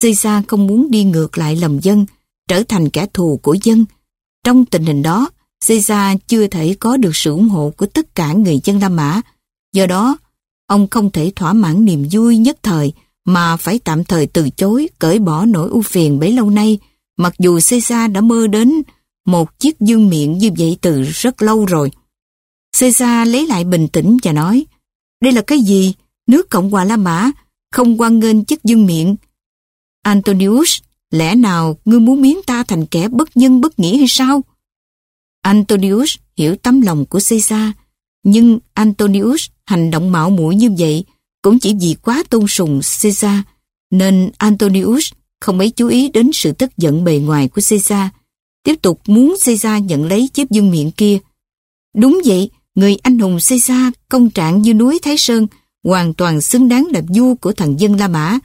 Caesar không muốn đi ngược lại lòng dân, trở thành kẻ thù của dân. Trong tình hình đó, Caesar chưa thể có được sự ủng hộ của tất cả người dân La Mã. Do đó, ông không thể thỏa mãn niềm vui nhất thời mà phải tạm thời từ chối cởi bỏ nỗi ưu phiền bấy lâu nay, mặc dù Caesar đã mơ đến một chiếc dương miệng như vậy từ rất lâu rồi. Caesar lấy lại bình tĩnh và nói, đây là cái gì? Nước Cộng hòa La Mã không quan nghênh chiếc dương miệng. Antonius, lẽ nào ngươi muốn biến ta thành kẻ bất nhân bất nghĩa hay sao? Antonius hiểu tấm lòng của Caesar, nhưng Antonius hành động mạo muội như vậy cũng chỉ vì quá tôn sùng Caesar, nên Antonius không mấy chú ý đến sự tức giận bề ngoài của Caesar, tiếp tục muốn Caesar nhận lấy chiếc dương miệng kia. Đúng vậy, người anh hùng Caesar công trạng như núi Thái Sơn, hoàn toàn xứng đáng là vua của thần dân La Mã.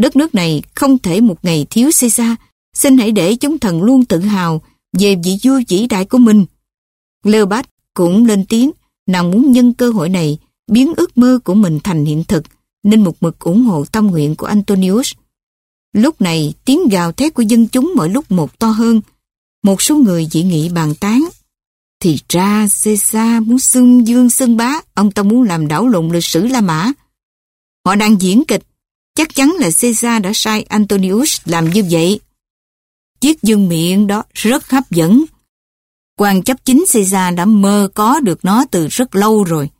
Đất nước này không thể một ngày thiếu Caesar, xin hãy để chúng thần luôn tự hào về vị vua vĩ đại của mình. Leopold cũng lên tiếng, nàng muốn nhân cơ hội này biến ước mơ của mình thành hiện thực, nên một mực ủng hộ tâm nguyện của Antonius. Lúc này, tiếng gào thét của dân chúng mỗi lúc một to hơn. Một số người dị nghị bàn tán. Thì ra Caesar muốn xưng dương xưng bá, ông ta muốn làm đảo lộn lịch sử La Mã. Họ đang diễn kịch, chắc chắn là Caesar đã sai Antonius làm như vậy. Chiếc dương miệng đó rất hấp dẫn. Quan chấp chính Caesar đã mơ có được nó từ rất lâu rồi.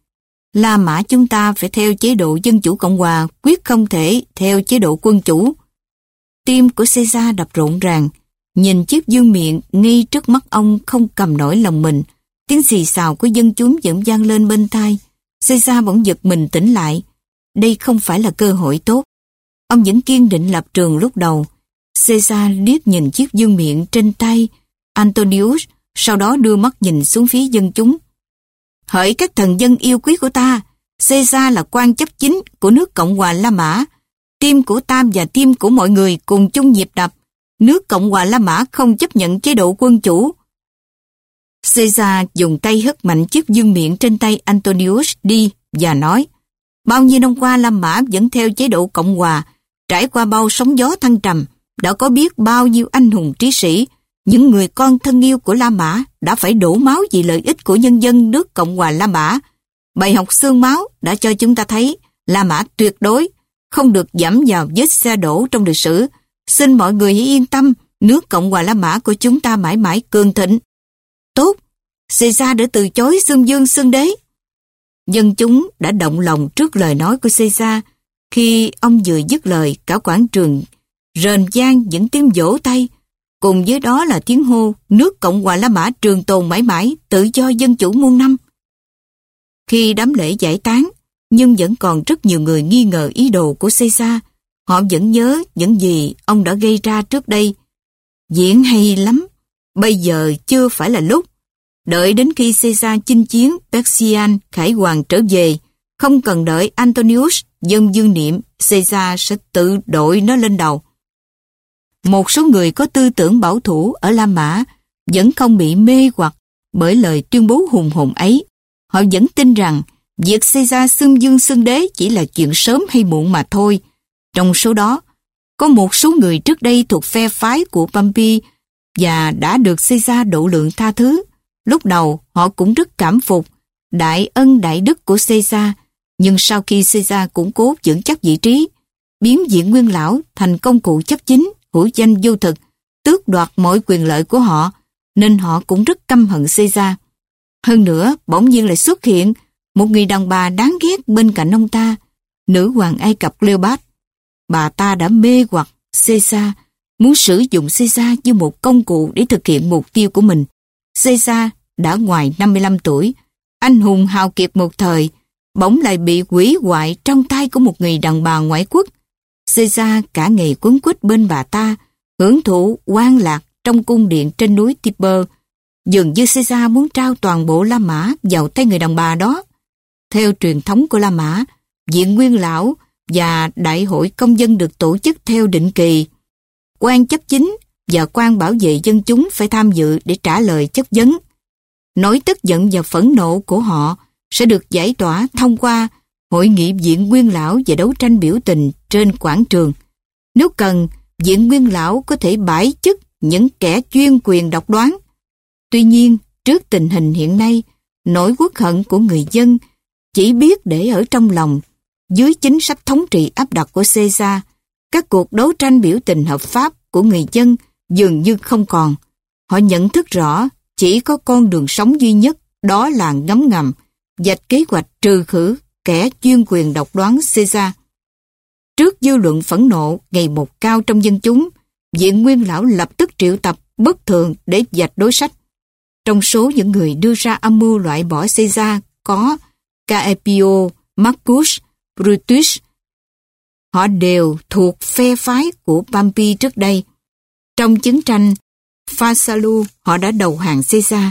La Mã chúng ta phải theo chế độ dân chủ cộng hòa, quyết không thể theo chế độ quân chủ. Tim của Caesar đập rộn ràng, nhìn chiếc dương miệng ngay trước mắt ông không cầm nổi lòng mình. Tiếng xì xào của dân chúng vẫn vang lên bên tai. Caesar bỗng giật mình tỉnh lại. Đây không phải là cơ hội tốt. Ông vẫn kiên định lập trường lúc đầu. Caesar liếc nhìn chiếc dương miệng trên tay Antonius, sau đó đưa mắt nhìn xuống phía dân chúng. Hỡi các thần dân yêu quý của ta, Caesar là quan chấp chính của nước Cộng hòa La Mã. Tim của Tam và tim của mọi người cùng chung nhịp đập. Nước Cộng hòa La Mã không chấp nhận chế độ quân chủ. Caesar dùng tay hất mạnh chiếc dương miệng trên tay Antonius đi và nói Bao nhiêu năm qua La Mã vẫn theo chế độ Cộng hòa, trải qua bao sóng gió thăng trầm, đã có biết bao nhiêu anh hùng trí sĩ, những người con thân yêu của La Mã đã phải đổ máu vì lợi ích của nhân dân nước Cộng hòa La Mã. Bài học xương máu đã cho chúng ta thấy La Mã tuyệt đối không được giảm vào vết xe đổ trong lịch sử. Xin mọi người hãy yên tâm, nước Cộng hòa La Mã của chúng ta mãi mãi cường thịnh. Tốt, Caesar đã từ chối xương dương xương đế. Dân chúng đã động lòng trước lời nói của Caesar. Khi ông vừa dứt lời, cả quảng trường rền vang những tiếng vỗ tay, cùng với đó là tiếng hô nước Cộng hòa La Mã trường tồn mãi mãi, tự do dân chủ muôn năm. Khi đám lễ giải tán, nhưng vẫn còn rất nhiều người nghi ngờ ý đồ của Caesar. Họ vẫn nhớ những gì ông đã gây ra trước đây. Diễn hay lắm, bây giờ chưa phải là lúc. Đợi đến khi Caesar chinh chiến Persian khải hoàng trở về, không cần đợi Antonius dân dương niệm, Caesar sẽ tự đội nó lên đầu. Một số người có tư tưởng bảo thủ ở La Mã vẫn không bị mê hoặc bởi lời tuyên bố hùng hồn ấy. Họ vẫn tin rằng việc Caesar xưng dương xưng đế chỉ là chuyện sớm hay muộn mà thôi. Trong số đó, có một số người trước đây thuộc phe phái của Pompey và đã được Caesar độ lượng tha thứ. Lúc đầu, họ cũng rất cảm phục đại ân đại đức của Caesar, nhưng sau khi Caesar củng cố vững chắc vị trí, biến diện nguyên lão thành công cụ chấp chính, hữu danh vô thực, tước đoạt mọi quyền lợi của họ, nên họ cũng rất căm hận Caesar. Hơn nữa, bỗng nhiên lại xuất hiện một người đàn bà đáng ghét bên cạnh ông ta, nữ hoàng Ai Cập Cleopatra. Bà ta đã mê hoặc Caesar, muốn sử dụng Caesar như một công cụ để thực hiện mục tiêu của mình. Caesar đã ngoài 55 tuổi, anh hùng hào kiệt một thời, bỗng lại bị quỷ hoại trong tay của một người đàn bà ngoại quốc. Caesar cả ngày quấn quýt bên bà ta, hưởng thụ quan lạc trong cung điện trên núi Tiber. Dường như Caesar muốn trao toàn bộ La Mã vào tay người đàn bà đó. Theo truyền thống của La Mã, diện nguyên lão và đại hội công dân được tổ chức theo định kỳ. quan chấp chính và quan bảo vệ dân chúng phải tham dự để trả lời chất vấn. Nỗi tức giận và phẫn nộ của họ sẽ được giải tỏa thông qua hội nghị viện nguyên lão và đấu tranh biểu tình trên quảng trường. Nếu cần, viện nguyên lão có thể bãi chức những kẻ chuyên quyền độc đoán. Tuy nhiên, trước tình hình hiện nay, nỗi quốc hận của người dân chỉ biết để ở trong lòng. Dưới chính sách thống trị áp đặt của Caesar, các cuộc đấu tranh biểu tình hợp pháp của người dân dường như không còn. Họ nhận thức rõ chỉ có con đường sống duy nhất đó là ngấm ngầm, dạch kế hoạch trừ khử kẻ chuyên quyền độc đoán Caesar. Trước dư luận phẫn nộ ngày một cao trong dân chúng, Diện Nguyên Lão lập tức triệu tập bất thường để dạch đối sách. Trong số những người đưa ra âm mưu loại bỏ Caesar có Caepio, Marcus, Brutus. Họ đều thuộc phe phái của Pompey trước đây. Trong chiến tranh Phasalu họ đã đầu hàng Caesar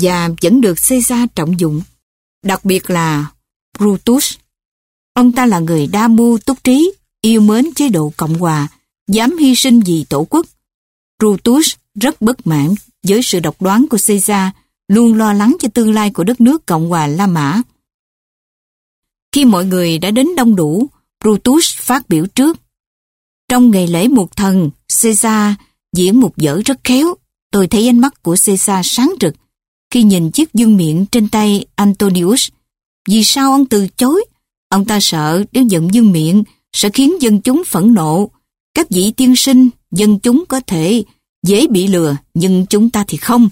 và vẫn được Caesar trọng dụng. Đặc biệt là Brutus. Ông ta là người đa mưu túc trí, yêu mến chế độ Cộng hòa, dám hy sinh vì tổ quốc. Brutus rất bất mãn với sự độc đoán của Caesar, luôn lo lắng cho tương lai của đất nước Cộng hòa La Mã. Khi mọi người đã đến đông đủ, Brutus phát biểu trước. Trong ngày lễ một thần, Caesar diễn một dở rất khéo. Tôi thấy ánh mắt của Caesar sáng rực khi nhìn chiếc dương miệng trên tay Antonius. Vì sao ông từ chối? Ông ta sợ nếu giận dương miệng sẽ khiến dân chúng phẫn nộ. Các vị tiên sinh, dân chúng có thể dễ bị lừa, nhưng chúng ta thì không.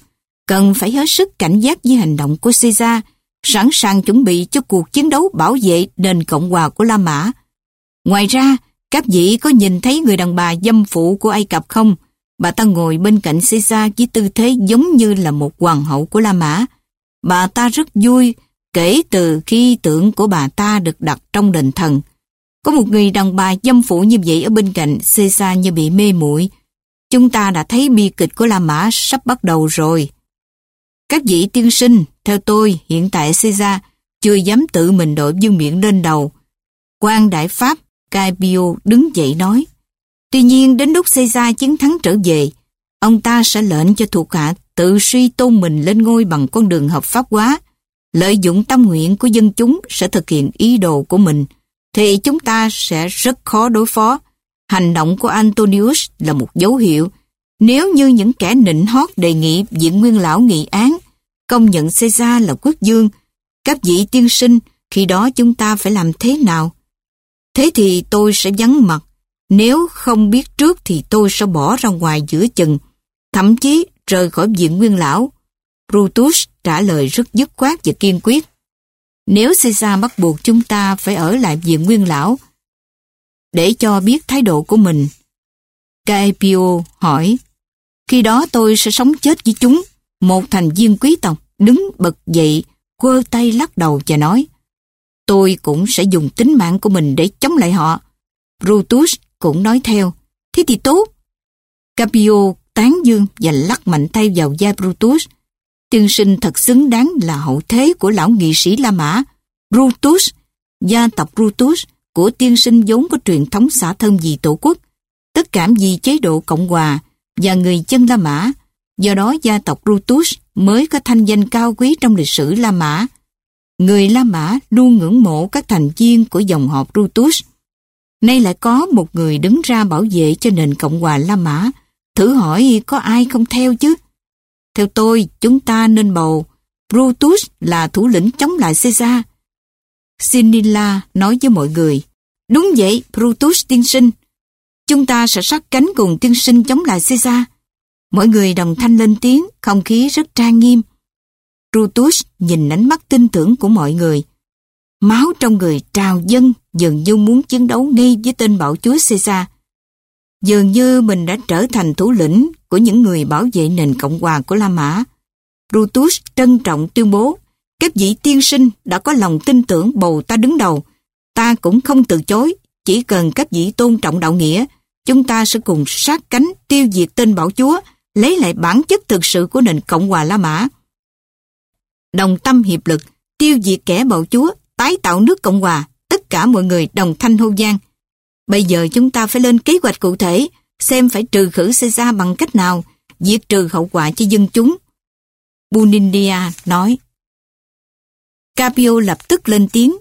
Cần phải hết sức cảnh giác với hành động của Caesar, sẵn sàng chuẩn bị cho cuộc chiến đấu bảo vệ nền Cộng hòa của La Mã. Ngoài ra, các vị có nhìn thấy người đàn bà dâm phụ của Ai Cập không? Bà ta ngồi bên cạnh Caesar với tư thế giống như là một hoàng hậu của La Mã. Bà ta rất vui kể từ khi tượng của bà ta được đặt trong đền thần. Có một người đàn bà dâm phụ như vậy ở bên cạnh Caesar như bị mê muội. Chúng ta đã thấy bi kịch của La Mã sắp bắt đầu rồi. Các vị tiên sinh, theo tôi, hiện tại Caesar chưa dám tự mình đội dương miệng lên đầu. quan đại Pháp Caipio đứng dậy nói. Tuy nhiên đến lúc Caesar chiến thắng trở về, ông ta sẽ lệnh cho thuộc hạ tự suy tôn mình lên ngôi bằng con đường hợp pháp hóa, lợi dụng tâm nguyện của dân chúng sẽ thực hiện ý đồ của mình, thì chúng ta sẽ rất khó đối phó. Hành động của Antonius là một dấu hiệu. Nếu như những kẻ nịnh hót đề nghị diện nguyên lão nghị án, công nhận Caesar là quốc dương, các vị tiên sinh, khi đó chúng ta phải làm thế nào? Thế thì tôi sẽ vắng mặt. Nếu không biết trước thì tôi sẽ bỏ ra ngoài giữa chừng, thậm chí rời khỏi viện nguyên lão. Brutus trả lời rất dứt khoát và kiên quyết. Nếu Caesar bắt buộc chúng ta phải ở lại viện nguyên lão, để cho biết thái độ của mình. Caepio hỏi, khi đó tôi sẽ sống chết với chúng. Một thành viên quý tộc đứng bật dậy, quơ tay lắc đầu và nói, tôi cũng sẽ dùng tính mạng của mình để chống lại họ. Brutus cũng nói theo, thế thì tốt. Capio tán dương và lắc mạnh tay vào da Brutus. Tiên sinh thật xứng đáng là hậu thế của lão nghị sĩ La Mã. Brutus, gia tộc Brutus của tiên sinh vốn có truyền thống xã thân vì tổ quốc, tất cả vì chế độ Cộng hòa và người dân La Mã. Do đó gia tộc Brutus mới có thanh danh cao quý trong lịch sử La Mã. Người La Mã luôn ngưỡng mộ các thành viên của dòng họ Brutus. Nay lại có một người đứng ra bảo vệ cho nền Cộng hòa La Mã. Thử hỏi có ai không theo chứ? Theo tôi, chúng ta nên bầu Brutus là thủ lĩnh chống lại Caesar. Sinilla nói với mọi người, đúng vậy, Brutus tiên sinh. Chúng ta sẽ sát cánh cùng tiên sinh chống lại Caesar. Mọi người đồng thanh lên tiếng, không khí rất trang nghiêm. Brutus nhìn ánh mắt tin tưởng của mọi người. Máu trong người trào dân dường như muốn chiến đấu ngay với tên bảo chúa Caesar. Dường như mình đã trở thành thủ lĩnh của những người bảo vệ nền Cộng hòa của La Mã. Brutus trân trọng tuyên bố, các vị tiên sinh đã có lòng tin tưởng bầu ta đứng đầu. Ta cũng không từ chối, chỉ cần các vị tôn trọng đạo nghĩa, chúng ta sẽ cùng sát cánh tiêu diệt tên bảo chúa, lấy lại bản chất thực sự của nền Cộng hòa La Mã. Đồng tâm hiệp lực, tiêu diệt kẻ bảo chúa, tái tạo nước Cộng hòa, tất cả mọi người đồng thanh hô gian. Bây giờ chúng ta phải lên kế hoạch cụ thể, xem phải trừ khử Caesar bằng cách nào, diệt trừ hậu quả cho dân chúng. Bunindia nói. Capio lập tức lên tiếng.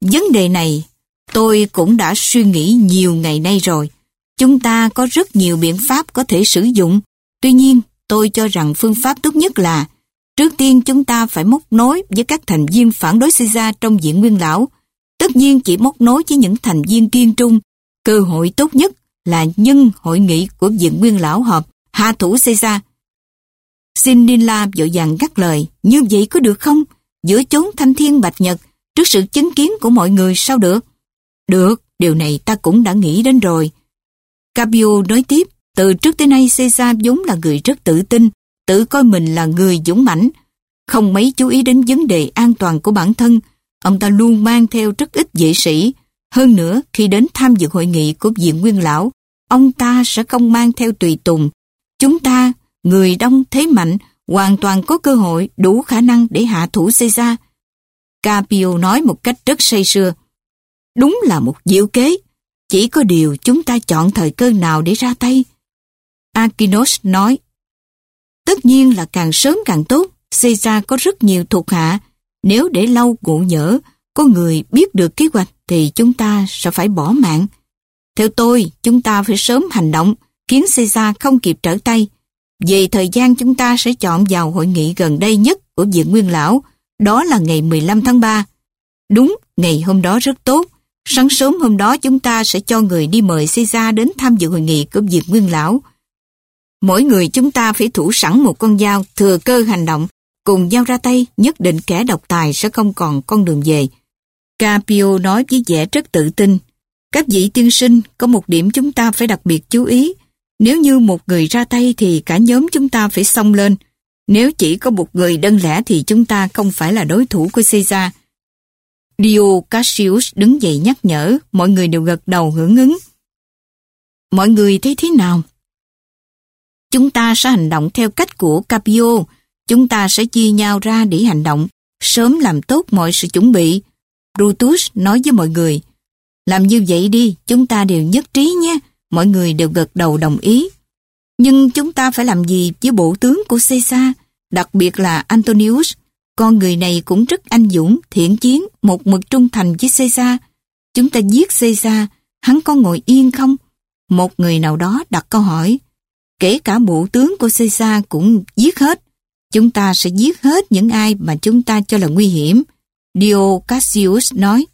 Vấn đề này, tôi cũng đã suy nghĩ nhiều ngày nay rồi. Chúng ta có rất nhiều biện pháp có thể sử dụng. Tuy nhiên, tôi cho rằng phương pháp tốt nhất là trước tiên chúng ta phải móc nối với các thành viên phản đối Caesar trong diện nguyên lão. Tất nhiên chỉ móc nối với những thành viên kiên trung. Cơ hội tốt nhất là nhân hội nghị của diện nguyên lão họp hạ thủ Caesar. Nila vội vàng gắt lời, như vậy có được không? Giữa chốn thanh thiên bạch nhật, trước sự chứng kiến của mọi người sao được? Được, điều này ta cũng đã nghĩ đến rồi. Capio nói tiếp, từ trước tới nay Caesar vốn là người rất tự tin, tự coi mình là người dũng mãnh, không mấy chú ý đến vấn đề an toàn của bản thân. Ông ta luôn mang theo rất ít vệ sĩ. Hơn nữa, khi đến tham dự hội nghị của Viện Nguyên Lão, ông ta sẽ không mang theo tùy tùng. Chúng ta, người đông thế mạnh, hoàn toàn có cơ hội đủ khả năng để hạ thủ Caesar. Capio nói một cách rất say sưa. Đúng là một diệu kế. Chỉ có điều chúng ta chọn thời cơ nào để ra tay. Akinos nói, Tất nhiên là càng sớm càng tốt, Caesar có rất nhiều thuộc hạ. Nếu để lâu ngộ nhỡ, có người biết được kế hoạch thì chúng ta sẽ phải bỏ mạng. Theo tôi, chúng ta phải sớm hành động, khiến Caesar không kịp trở tay. Về thời gian chúng ta sẽ chọn vào hội nghị gần đây nhất của Viện Nguyên Lão, đó là ngày 15 tháng 3. Đúng, ngày hôm đó rất tốt. Sáng sớm hôm đó chúng ta sẽ cho người đi mời Caesar đến tham dự hội nghị của Viện Nguyên Lão. Mỗi người chúng ta phải thủ sẵn một con dao, thừa cơ hành động, cùng dao ra tay, nhất định kẻ độc tài sẽ không còn con đường về. Capio nói với vẻ rất tự tin. Các vị tiên sinh, có một điểm chúng ta phải đặc biệt chú ý. Nếu như một người ra tay thì cả nhóm chúng ta phải xông lên. Nếu chỉ có một người đơn lẻ thì chúng ta không phải là đối thủ của Caesar. Dio Cassius đứng dậy nhắc nhở, mọi người đều gật đầu hưởng ứng. Mọi người thấy thế nào? Chúng ta sẽ hành động theo cách của Capio. Chúng ta sẽ chia nhau ra để hành động, sớm làm tốt mọi sự chuẩn bị. Brutus nói với mọi người, làm như vậy đi, chúng ta đều nhất trí nhé. Mọi người đều gật đầu đồng ý. Nhưng chúng ta phải làm gì với bộ tướng của Caesar, đặc biệt là Antonius. Con người này cũng rất anh dũng, thiện chiến, một mực trung thành với Caesar. Chúng ta giết Caesar, hắn có ngồi yên không? Một người nào đó đặt câu hỏi. Kể cả bộ tướng của Caesar cũng giết hết. Chúng ta sẽ giết hết những ai mà chúng ta cho là nguy hiểm. Dio Cassius nói.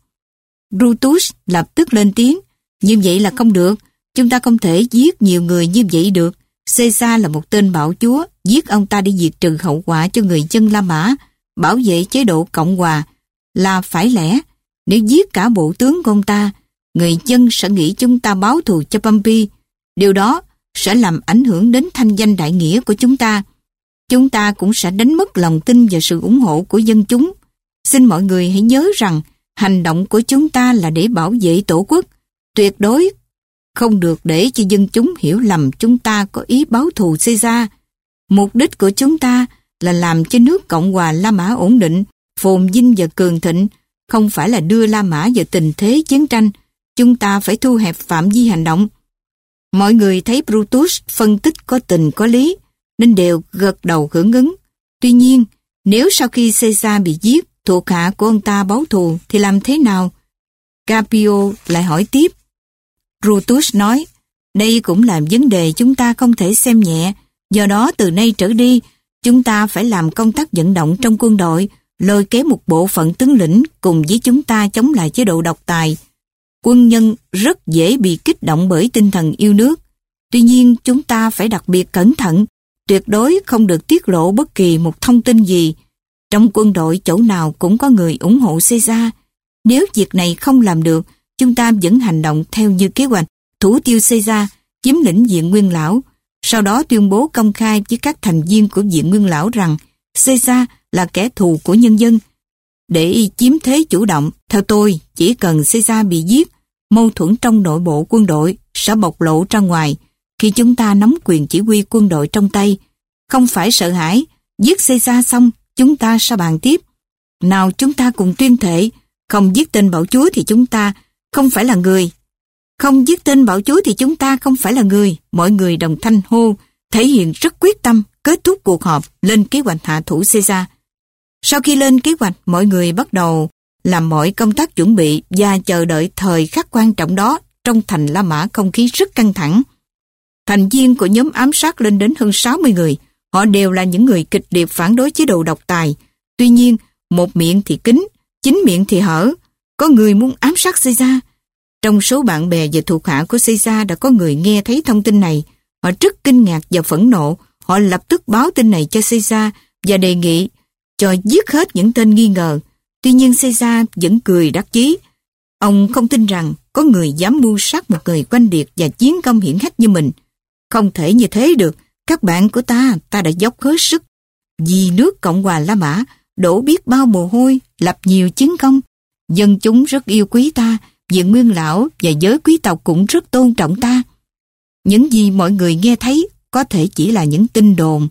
Brutus lập tức lên tiếng. Như vậy là không được. Chúng ta không thể giết nhiều người như vậy được. Caesar là một tên bảo chúa, giết ông ta để diệt trừ hậu quả cho người dân La Mã, bảo vệ chế độ Cộng Hòa, là phải lẽ. Nếu giết cả bộ tướng của ông ta, người dân sẽ nghĩ chúng ta báo thù cho Pompey. Điều đó sẽ làm ảnh hưởng đến thanh danh đại nghĩa của chúng ta. Chúng ta cũng sẽ đánh mất lòng tin và sự ủng hộ của dân chúng. Xin mọi người hãy nhớ rằng hành động của chúng ta là để bảo vệ tổ quốc, tuyệt đối không được để cho dân chúng hiểu lầm chúng ta có ý báo thù Caesar. Mục đích của chúng ta là làm cho nước Cộng hòa La Mã ổn định, phồn vinh và cường thịnh, không phải là đưa La Mã vào tình thế chiến tranh. Chúng ta phải thu hẹp phạm vi hành động. Mọi người thấy Brutus phân tích có tình có lý, nên đều gật đầu hưởng ứng. Tuy nhiên, nếu sau khi Caesar bị giết, thuộc hạ của ông ta báo thù thì làm thế nào? Capio lại hỏi tiếp. Brutus nói, đây cũng là vấn đề chúng ta không thể xem nhẹ, do đó từ nay trở đi, chúng ta phải làm công tác vận động trong quân đội, lôi kéo một bộ phận tướng lĩnh cùng với chúng ta chống lại chế độ độc tài. Quân nhân rất dễ bị kích động bởi tinh thần yêu nước. Tuy nhiên chúng ta phải đặc biệt cẩn thận, tuyệt đối không được tiết lộ bất kỳ một thông tin gì. Trong quân đội chỗ nào cũng có người ủng hộ Caesar. Nếu việc này không làm được, chúng ta vẫn hành động theo như kế hoạch, thủ tiêu Caesar, chiếm lĩnh diện nguyên lão, sau đó tuyên bố công khai với các thành viên của diện nguyên lão rằng Caesar là kẻ thù của nhân dân. Để chiếm thế chủ động, theo tôi, chỉ cần Caesar bị giết, mâu thuẫn trong nội bộ quân đội sẽ bộc lộ ra ngoài khi chúng ta nắm quyền chỉ huy quân đội trong tay. Không phải sợ hãi, giết Caesar xong, chúng ta sẽ bàn tiếp. Nào chúng ta cùng tuyên thệ, không giết tên bảo chúa thì chúng ta không phải là người. Không giết tên bảo chúa thì chúng ta không phải là người. Mọi người đồng thanh hô, thể hiện rất quyết tâm, kết thúc cuộc họp, lên kế hoạch hạ thủ Caesar. Sau khi lên kế hoạch, mọi người bắt đầu làm mọi công tác chuẩn bị và chờ đợi thời khắc quan trọng đó trong thành La Mã không khí rất căng thẳng. Thành viên của nhóm ám sát lên đến hơn 60 người. Họ đều là những người kịch liệt phản đối chế độ độc tài. Tuy nhiên, một miệng thì kín, chính miệng thì hở. Có người muốn ám sát Caesar. Trong số bạn bè và thuộc hạ của Caesar đã có người nghe thấy thông tin này. Họ rất kinh ngạc và phẫn nộ. Họ lập tức báo tin này cho Caesar và đề nghị cho giết hết những tên nghi ngờ. Tuy nhiên Caesar vẫn cười đắc chí. Ông không tin rằng có người dám mưu sát một người quanh điệt và chiến công hiển hách như mình. Không thể như thế được. Các bạn của ta, ta đã dốc hết sức. Vì nước Cộng hòa La Mã đổ biết bao mồ hôi, lập nhiều chiến công. Dân chúng rất yêu quý ta, viện nguyên lão và giới quý tộc cũng rất tôn trọng ta. Những gì mọi người nghe thấy có thể chỉ là những tin đồn.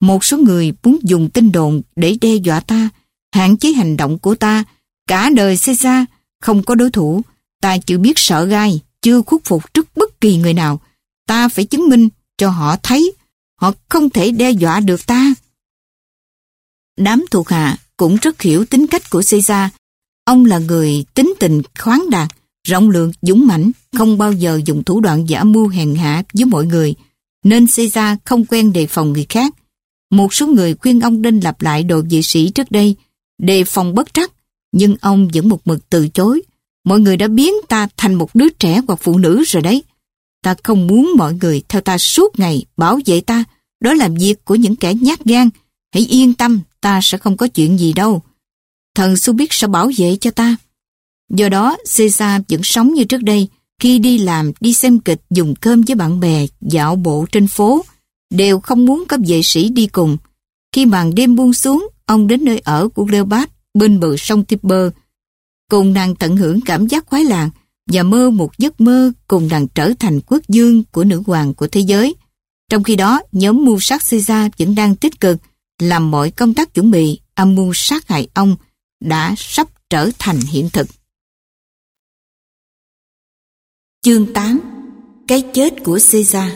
Một số người muốn dùng tin đồn để đe dọa ta, hạn chế hành động của ta. Cả đời Caesar không có đối thủ, ta chưa biết sợ gai, chưa khuất phục trước bất kỳ người nào. Ta phải chứng minh cho họ thấy họ không thể đe dọa được ta. Đám thuộc hạ cũng rất hiểu tính cách của Caesar. Ông là người tính tình khoáng đạt, rộng lượng, dũng mãnh, không bao giờ dùng thủ đoạn giả mưu hèn hạ với mọi người, nên Caesar không quen đề phòng người khác. Một số người khuyên ông nên lặp lại đồ dị sĩ trước đây, đề phòng bất trắc, nhưng ông vẫn một mực từ chối. Mọi người đã biến ta thành một đứa trẻ hoặc phụ nữ rồi đấy. Ta không muốn mọi người theo ta suốt ngày bảo vệ ta. Đó là việc của những kẻ nhát gan. Hãy yên tâm, ta sẽ không có chuyện gì đâu. Thần su biết sẽ bảo vệ cho ta. Do đó, Caesar vẫn sống như trước đây. Khi đi làm, đi xem kịch, dùng cơm với bạn bè, dạo bộ trên phố, đều không muốn các vệ sĩ đi cùng. Khi màn đêm buông xuống, ông đến nơi ở của Leopard bên bờ sông Tiber, cùng nàng tận hưởng cảm giác khoái lạc và mơ một giấc mơ cùng nàng trở thành quốc dương của nữ hoàng của thế giới. Trong khi đó, nhóm mưu sát Caesar vẫn đang tích cực làm mọi công tác chuẩn bị âm mưu sát hại ông đã sắp trở thành hiện thực. Chương 8 Cái chết của Caesar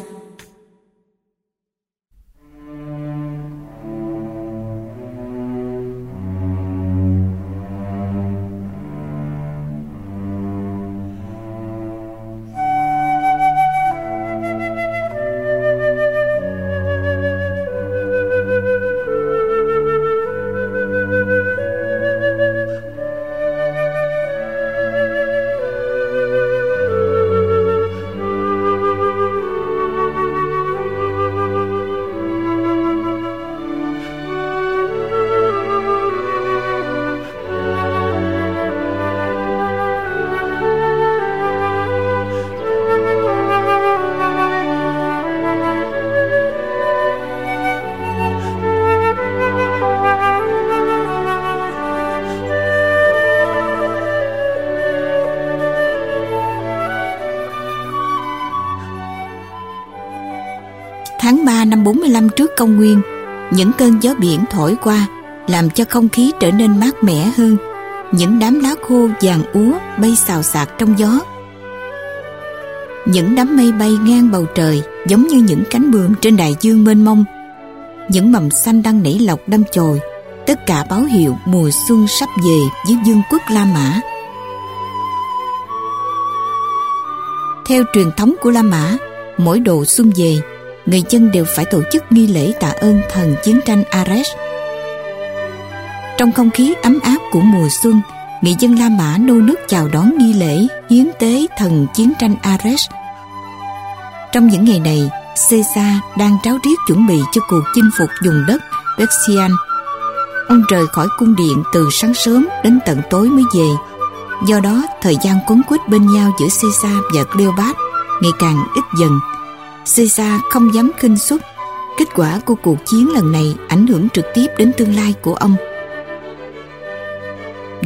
công nguyên, những cơn gió biển thổi qua làm cho không khí trở nên mát mẻ hơn. Những đám lá khô vàng úa bay xào xạc trong gió. Những đám mây bay ngang bầu trời giống như những cánh bướm trên đại dương mênh mông. Những mầm xanh đang nảy lọc đâm chồi, tất cả báo hiệu mùa xuân sắp về với dương quốc La Mã. Theo truyền thống của La Mã, mỗi độ xuân về, người dân đều phải tổ chức nghi lễ tạ ơn thần chiến tranh Ares. Trong không khí ấm áp của mùa xuân, người dân La Mã nô nức chào đón nghi lễ hiến tế thần chiến tranh Ares. Trong những ngày này, Caesar đang tráo riết chuẩn bị cho cuộc chinh phục vùng đất Bexian. Ông rời khỏi cung điện từ sáng sớm đến tận tối mới về. Do đó, thời gian quấn quýt bên nhau giữa Caesar và Cleopat ngày càng ít dần Caesar không dám khinh suất. Kết quả của cuộc chiến lần này ảnh hưởng trực tiếp đến tương lai của ông.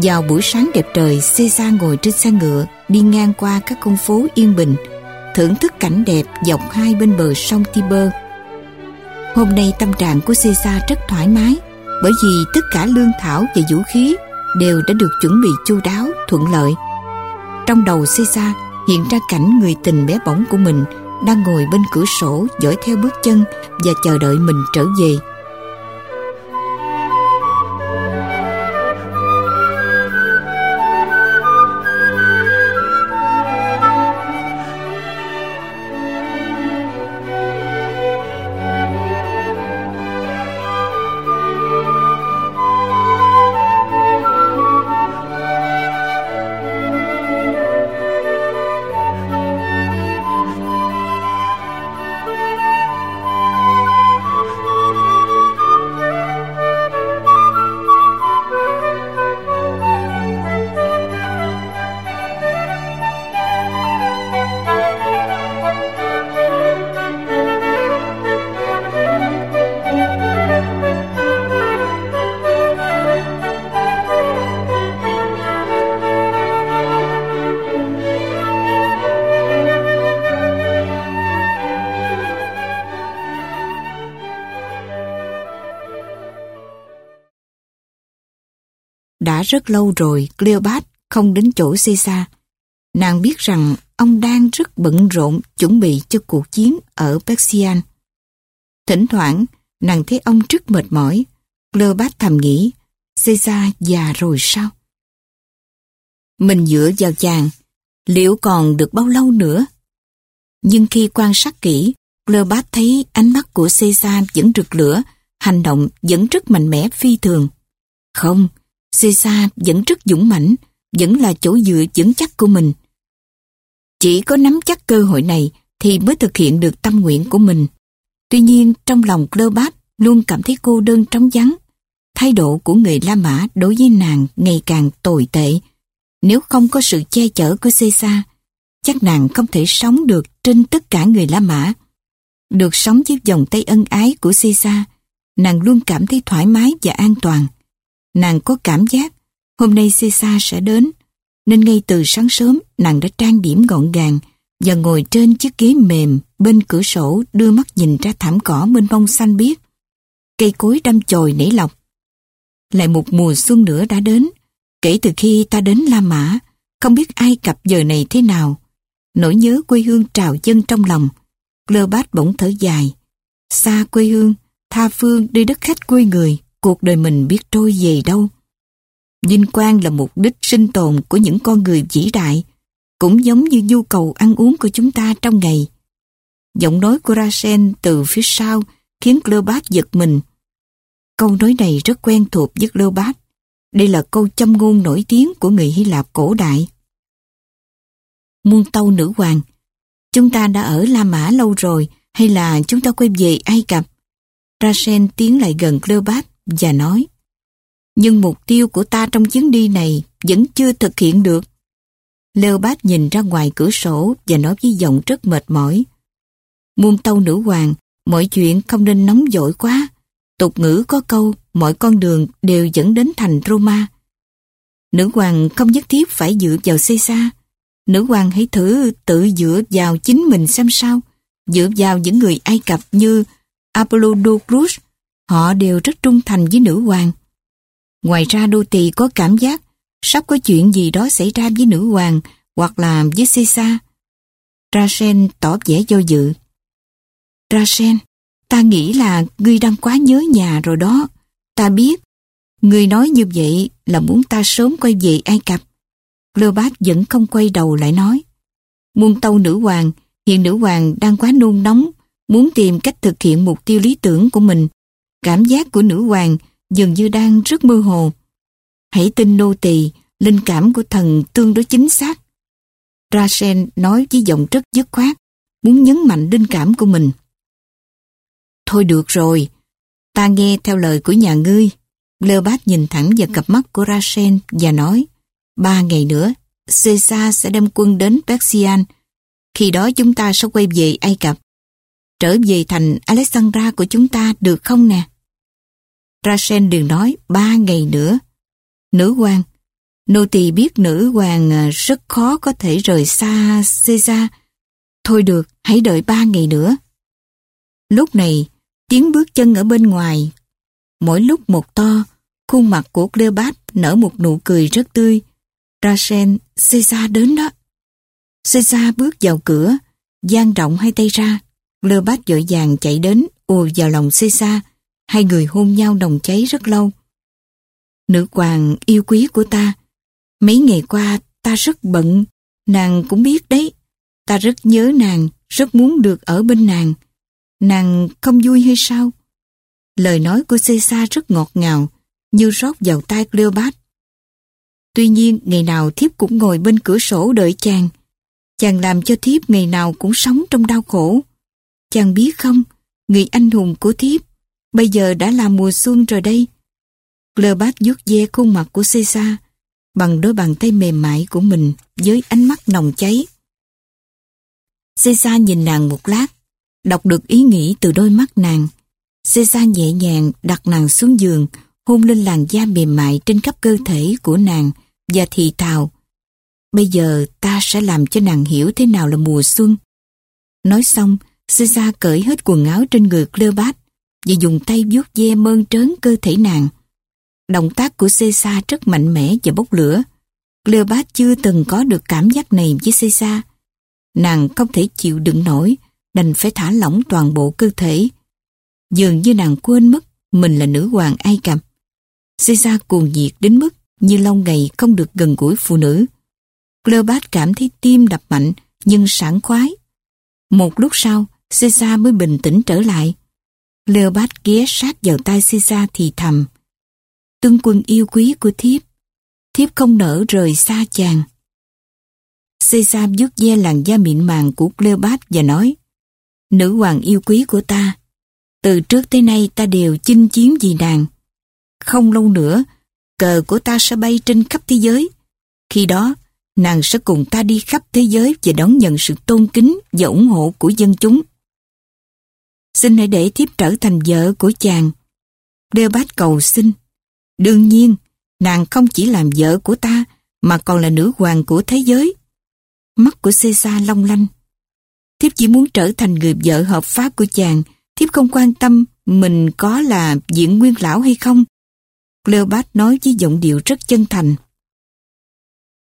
Vào buổi sáng đẹp trời, Caesar ngồi trên xe ngựa đi ngang qua các con phố yên bình, thưởng thức cảnh đẹp dọc hai bên bờ sông Tiber. Hôm nay tâm trạng của Caesar rất thoải mái, bởi vì tất cả lương thảo và vũ khí đều đã được chuẩn bị chu đáo, thuận lợi. Trong đầu Caesar hiện ra cảnh người tình bé bỏng của mình đang ngồi bên cửa sổ dõi theo bước chân và chờ đợi mình trở về. Rất lâu rồi Cleopat không đến chỗ Caesar. Nàng biết rằng ông đang rất bận rộn chuẩn bị cho cuộc chiến ở Persian. Thỉnh thoảng, nàng thấy ông rất mệt mỏi. Cleopat thầm nghĩ, Caesar già rồi sao? Mình dựa vào chàng, liệu còn được bao lâu nữa? Nhưng khi quan sát kỹ, Cleopat thấy ánh mắt của Caesar vẫn rực lửa, hành động vẫn rất mạnh mẽ phi thường. Không, Caesar vẫn rất dũng mãnh, vẫn là chỗ dựa vững chắc của mình. Chỉ có nắm chắc cơ hội này thì mới thực hiện được tâm nguyện của mình. Tuy nhiên trong lòng Cleopat luôn cảm thấy cô đơn trống vắng. Thái độ của người La Mã đối với nàng ngày càng tồi tệ. Nếu không có sự che chở của Caesar, chắc nàng không thể sống được trên tất cả người La Mã. Được sống với vòng tay ân ái của Caesar, nàng luôn cảm thấy thoải mái và an toàn. Nàng có cảm giác hôm nay Caesar sẽ đến, nên ngay từ sáng sớm nàng đã trang điểm gọn gàng và ngồi trên chiếc ghế mềm bên cửa sổ đưa mắt nhìn ra thảm cỏ mênh mông xanh biếc. Cây cối đâm chồi nảy lọc. Lại một mùa xuân nữa đã đến, kể từ khi ta đến La Mã, không biết ai cặp giờ này thế nào. Nỗi nhớ quê hương trào dân trong lòng. Cleopat bỗng thở dài. Xa quê hương, tha phương đi đất khách quê người, cuộc đời mình biết trôi về đâu. Vinh quang là mục đích sinh tồn của những con người vĩ đại, cũng giống như nhu cầu ăn uống của chúng ta trong ngày. Giọng nói của Rasen từ phía sau khiến Cleopat giật mình. Câu nói này rất quen thuộc với Cleopat. Đây là câu châm ngôn nổi tiếng của người Hy Lạp cổ đại. Muôn tâu nữ hoàng, chúng ta đã ở La Mã lâu rồi hay là chúng ta quay về Ai Cập? Rasen tiến lại gần Cleopat và nói Nhưng mục tiêu của ta trong chuyến đi này vẫn chưa thực hiện được. Leopold nhìn ra ngoài cửa sổ và nói với giọng rất mệt mỏi. Muôn tâu nữ hoàng, mọi chuyện không nên nóng vội quá. Tục ngữ có câu, mọi con đường đều dẫn đến thành Roma. Nữ hoàng không nhất thiết phải dựa vào Caesar. Nữ hoàng hãy thử tự dựa vào chính mình xem sao. Dựa vào những người Ai Cập như Apollodorus, họ đều rất trung thành với nữ hoàng. Ngoài ra đô tỳ có cảm giác sắp có chuyện gì đó xảy ra với nữ hoàng hoặc là với Caesar. Rasen tỏ vẻ do dự. Rasen, ta nghĩ là ngươi đang quá nhớ nhà rồi đó. Ta biết, ngươi nói như vậy là muốn ta sớm quay về Ai Cập. Cleopat vẫn không quay đầu lại nói. Muôn tâu nữ hoàng, hiện nữ hoàng đang quá nôn nóng, muốn tìm cách thực hiện mục tiêu lý tưởng của mình. Cảm giác của nữ hoàng dường như đang rất mơ hồ. Hãy tin nô tỳ, linh cảm của thần tương đối chính xác. Rasen nói với giọng rất dứt khoát, muốn nhấn mạnh linh cảm của mình. Thôi được rồi, ta nghe theo lời của nhà ngươi. Leopold nhìn thẳng vào cặp mắt của Rasen và nói, ba ngày nữa, Caesar sẽ đem quân đến Persian. Khi đó chúng ta sẽ quay về Ai Cập. Trở về thành Alexandra của chúng ta được không nè? Rachel đừng nói ba ngày nữa. Nữ hoàng, nô tỳ biết nữ hoàng à, rất khó có thể rời xa Caesar. Thôi được, hãy đợi ba ngày nữa. Lúc này, tiếng bước chân ở bên ngoài. Mỗi lúc một to, khuôn mặt của Cleopat nở một nụ cười rất tươi. Rachel, Caesar đến đó. Caesar bước vào cửa, dang rộng hai tay ra. Lơ bát dội vàng chạy đến, ùa vào lòng Caesar. Hai người hôn nhau đồng cháy rất lâu. Nữ hoàng yêu quý của ta, mấy ngày qua ta rất bận, nàng cũng biết đấy. Ta rất nhớ nàng, rất muốn được ở bên nàng. Nàng không vui hay sao? Lời nói của Caesar rất ngọt ngào, như rót vào tai Cleopat. Tuy nhiên, ngày nào thiếp cũng ngồi bên cửa sổ đợi chàng. Chàng làm cho thiếp ngày nào cũng sống trong đau khổ. Chàng biết không, người anh hùng của thiếp, bây giờ đã là mùa xuân rồi đây. Cleopat vuốt ve khuôn mặt của Caesar bằng đôi bàn tay mềm mại của mình với ánh mắt nồng cháy. Caesar nhìn nàng một lát, đọc được ý nghĩ từ đôi mắt nàng. Caesar nhẹ nhàng đặt nàng xuống giường, hôn lên làn da mềm mại trên khắp cơ thể của nàng và thì thào. Bây giờ ta sẽ làm cho nàng hiểu thế nào là mùa xuân. Nói xong, Sisa cởi hết quần áo trên người Cleopat và dùng tay vuốt ve mơn trớn cơ thể nàng. Động tác của Sisa rất mạnh mẽ và bốc lửa. Cleopat chưa từng có được cảm giác này với Sisa. Nàng không thể chịu đựng nổi, đành phải thả lỏng toàn bộ cơ thể. Dường như nàng quên mất mình là nữ hoàng Ai Cập. Sisa cuồng nhiệt đến mức như lâu ngày không được gần gũi phụ nữ. Cleopat cảm thấy tim đập mạnh nhưng sảng khoái. Một lúc sau, Sisa mới bình tĩnh trở lại. Cleopat ghé sát vào tay Sisa thì thầm. Tướng quân yêu quý của thiếp, thiếp không nỡ rời xa chàng. Sisa dứt ve làn da mịn màng của Cleopat và nói Nữ hoàng yêu quý của ta, từ trước tới nay ta đều chinh chiến vì nàng. Không lâu nữa, cờ của ta sẽ bay trên khắp thế giới. Khi đó, nàng sẽ cùng ta đi khắp thế giới và đón nhận sự tôn kính và ủng hộ của dân chúng. Xin hãy để thiếp trở thành vợ của chàng. Cleopat cầu xin. Đương nhiên, nàng không chỉ làm vợ của ta, mà còn là nữ hoàng của thế giới. Mắt của Caesar long lanh. Thiếp chỉ muốn trở thành người vợ hợp pháp của chàng, thiếp không quan tâm mình có là diện nguyên lão hay không. Cleopat nói với giọng điệu rất chân thành.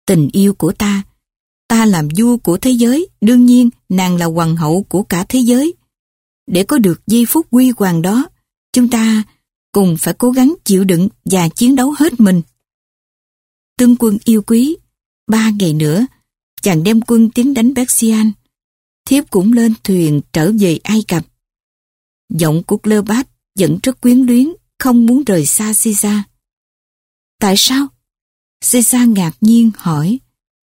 Tình yêu của ta, ta làm vua của thế giới, đương nhiên nàng là hoàng hậu của cả thế giới. Để có được giây phút huy hoàng đó, chúng ta cùng phải cố gắng chịu đựng và chiến đấu hết mình. Tương quân yêu quý, ba ngày nữa, chàng đem quân tiến đánh Persian. Thiếp cũng lên thuyền trở về Ai Cập. Giọng của Cleopat vẫn rất quyến luyến, không muốn rời xa Caesar. Tại sao? Caesar ngạc nhiên hỏi,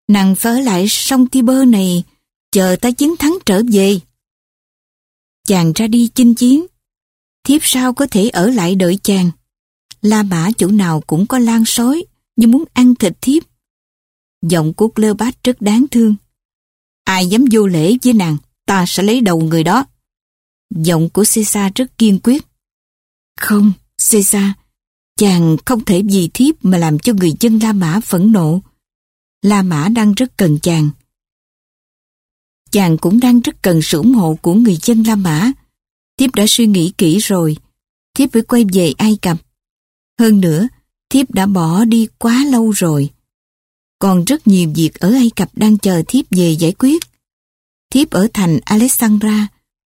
nàng phải ở lại sông Tiber này, chờ ta chiến thắng trở về. Chàng ra đi chinh chiến, thiếp sao có thể ở lại đợi chàng. La Mã chỗ nào cũng có lan sói, nhưng muốn ăn thịt thiếp. Giọng của Cleopat rất đáng thương. Ai dám vô lễ với nàng, ta sẽ lấy đầu người đó. Giọng của Caesar rất kiên quyết. Không, Caesar, chàng không thể vì thiếp mà làm cho người dân La Mã phẫn nộ. La Mã đang rất cần chàng. Chàng cũng đang rất cần sự ủng hộ của người dân La Mã. Thiếp đã suy nghĩ kỹ rồi. Thiếp phải quay về Ai Cập. Hơn nữa, thiếp đã bỏ đi quá lâu rồi. Còn rất nhiều việc ở Ai Cập đang chờ thiếp về giải quyết. Thiếp ở thành Alexandra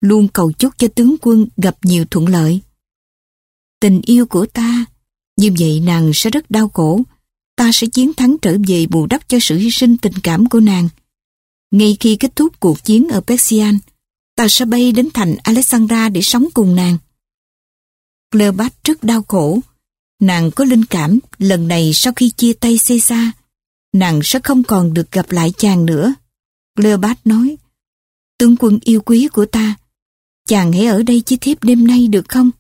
luôn cầu chúc cho tướng quân gặp nhiều thuận lợi. Tình yêu của ta, như vậy nàng sẽ rất đau khổ. Ta sẽ chiến thắng trở về bù đắp cho sự hy sinh tình cảm của nàng. Ngay khi kết thúc cuộc chiến ở Persian, ta sẽ bay đến thành Alexandra để sống cùng nàng. Cleopat rất đau khổ. Nàng có linh cảm lần này sau khi chia tay Caesar, nàng sẽ không còn được gặp lại chàng nữa. Cleopat nói, tướng quân yêu quý của ta, chàng hãy ở đây với thiếp đêm nay được không?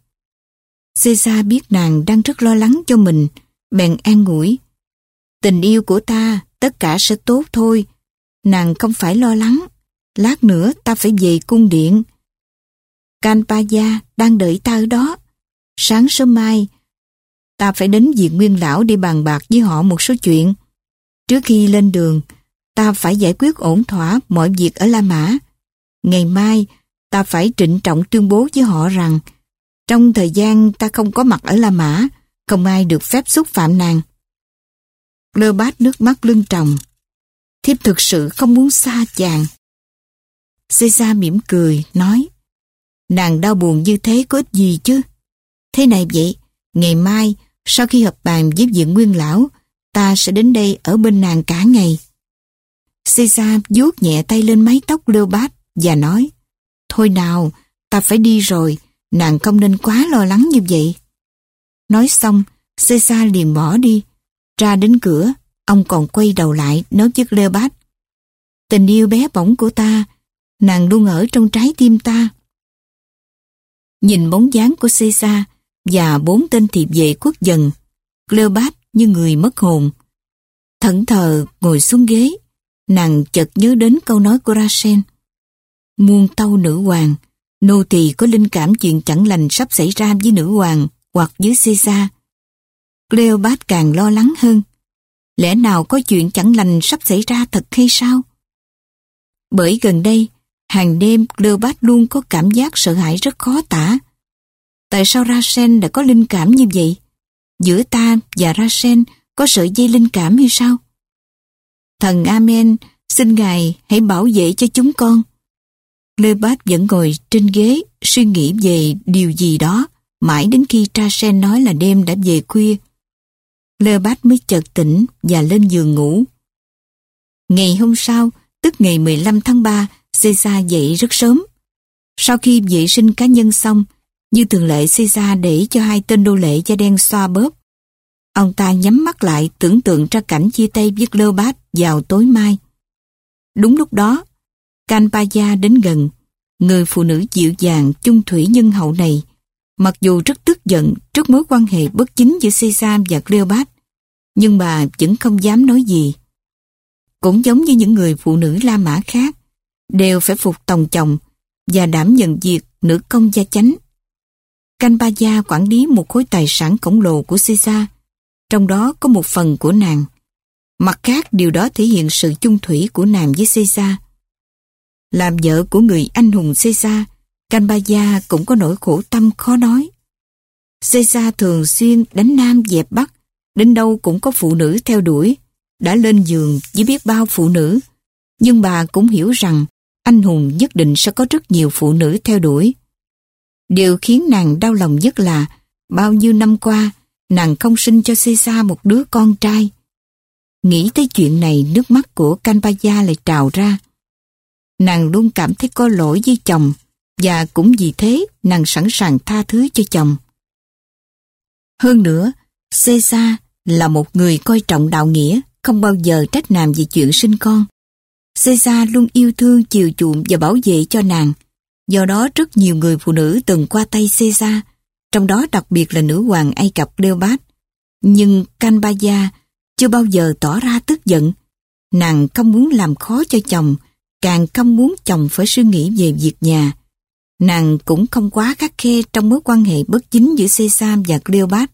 Caesar biết nàng đang rất lo lắng cho mình, bèn an ủi. Tình yêu của ta, tất cả sẽ tốt thôi. Nàng không phải lo lắng. Lát nữa ta phải về cung điện. Kanpaya đang đợi ta ở đó. Sáng sớm mai, ta phải đến viện nguyên lão đi bàn bạc với họ một số chuyện. Trước khi lên đường, ta phải giải quyết ổn thỏa mọi việc ở La Mã. Ngày mai, ta phải trịnh trọng tuyên bố với họ rằng trong thời gian ta không có mặt ở La Mã, không ai được phép xúc phạm nàng. Lơ bát nước mắt lưng tròng. Thiếp thực sự không muốn xa chàng. Caesar mỉm cười, nói Nàng đau buồn như thế có ích gì chứ? Thế này vậy, ngày mai, sau khi hợp bàn với viện nguyên lão, ta sẽ đến đây ở bên nàng cả ngày. Caesar vuốt nhẹ tay lên mái tóc Leopold và nói Thôi nào, ta phải đi rồi, nàng không nên quá lo lắng như vậy. Nói xong, Caesar liền bỏ đi. Ra đến cửa, ông còn quay đầu lại nói với Leopold Tình yêu bé bỏng của ta, nàng luôn ở trong trái tim ta. Nhìn bóng dáng của Caesar và bốn tên thiệp vệ quốc dần, Cleopat như người mất hồn. Thẫn thờ ngồi xuống ghế, nàng chợt nhớ đến câu nói của Rachel. Muôn tâu nữ hoàng, nô tỳ có linh cảm chuyện chẳng lành sắp xảy ra với nữ hoàng hoặc với Caesar. Cleopat càng lo lắng hơn. Lẽ nào có chuyện chẳng lành sắp xảy ra thật hay sao? Bởi gần đây, hàng đêm Cleopat luôn có cảm giác sợ hãi rất khó tả. Tại sao Rasen đã có linh cảm như vậy? giữa ta và Rasen có sợi dây linh cảm hay sao? Thần Amen, xin Ngài hãy bảo vệ cho chúng con. Lê Bát vẫn ngồi trên ghế suy nghĩ về điều gì đó mãi đến khi Rasen nói là đêm đã về khuya. Lê Bát mới chợt tỉnh và lên giường ngủ. Ngày hôm sau, tức ngày 15 tháng 3, Caesar dậy rất sớm. Sau khi vệ sinh cá nhân xong, như thường lệ Caesar để cho hai tên đô lệ da đen xoa bóp. Ông ta nhắm mắt lại tưởng tượng ra cảnh chia tay với Lê Bát vào tối mai. Đúng lúc đó, Canpaya đến gần, người phụ nữ dịu dàng chung thủy nhân hậu này, mặc dù rất tức giận trước mối quan hệ bất chính giữa Caesar và Cleopat, nhưng bà vẫn không dám nói gì. Cũng giống như những người phụ nữ La Mã khác, đều phải phục tòng chồng và đảm nhận việc nữ công gia chánh. Canpaya quản lý một khối tài sản khổng lồ của Caesar, trong đó có một phần của nàng. Mặt khác, điều đó thể hiện sự chung thủy của nàng với Caesar. Làm vợ của người anh hùng Caesar, Canbaya cũng có nỗi khổ tâm khó nói. Caesar thường xuyên đánh nam dẹp bắc, đến đâu cũng có phụ nữ theo đuổi, đã lên giường với biết bao phụ nữ. Nhưng bà cũng hiểu rằng anh hùng nhất định sẽ có rất nhiều phụ nữ theo đuổi. Điều khiến nàng đau lòng nhất là bao nhiêu năm qua nàng không sinh cho Caesar một đứa con trai. Nghĩ tới chuyện này nước mắt của Canbaya lại trào ra. Nàng luôn cảm thấy có lỗi với chồng và cũng vì thế nàng sẵn sàng tha thứ cho chồng. Hơn nữa, Caesar là một người coi trọng đạo nghĩa, không bao giờ trách nàng vì chuyện sinh con. Caesar luôn yêu thương, chiều chuộng và bảo vệ cho nàng. Do đó rất nhiều người phụ nữ từng qua tay Caesar, trong đó đặc biệt là nữ hoàng Ai Cập Leopard. Nhưng Canbaya chưa bao giờ tỏ ra tức giận. Nàng không muốn làm khó cho chồng, càng không muốn chồng phải suy nghĩ về việc nhà. Nàng cũng không quá khắc khe trong mối quan hệ bất chính giữa Caesar và Cleopat.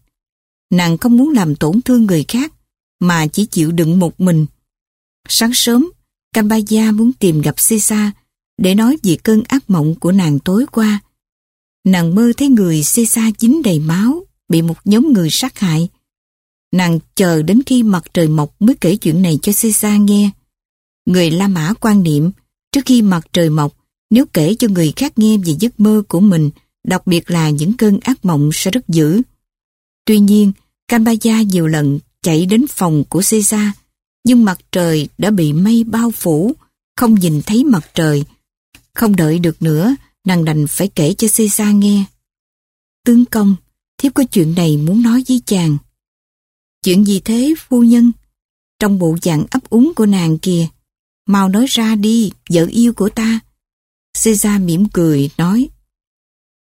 Nàng không muốn làm tổn thương người khác, mà chỉ chịu đựng một mình. Sáng sớm, Cambaya muốn tìm gặp Caesar để nói về cơn ác mộng của nàng tối qua. Nàng mơ thấy người Caesar dính đầy máu, bị một nhóm người sát hại. Nàng chờ đến khi mặt trời mọc mới kể chuyện này cho Caesar nghe. Người La Mã quan niệm, trước khi mặt trời mọc, nếu kể cho người khác nghe về giấc mơ của mình, đặc biệt là những cơn ác mộng sẽ rất dữ. Tuy nhiên, Canbaya nhiều lần chạy đến phòng của Caesar, nhưng mặt trời đã bị mây bao phủ, không nhìn thấy mặt trời. Không đợi được nữa, nàng đành phải kể cho Caesar nghe. Tướng công, thiếp có chuyện này muốn nói với chàng. Chuyện gì thế, phu nhân? Trong bộ dạng ấp úng của nàng kìa. Mau nói ra đi, vợ yêu của ta. Caesar mỉm cười, nói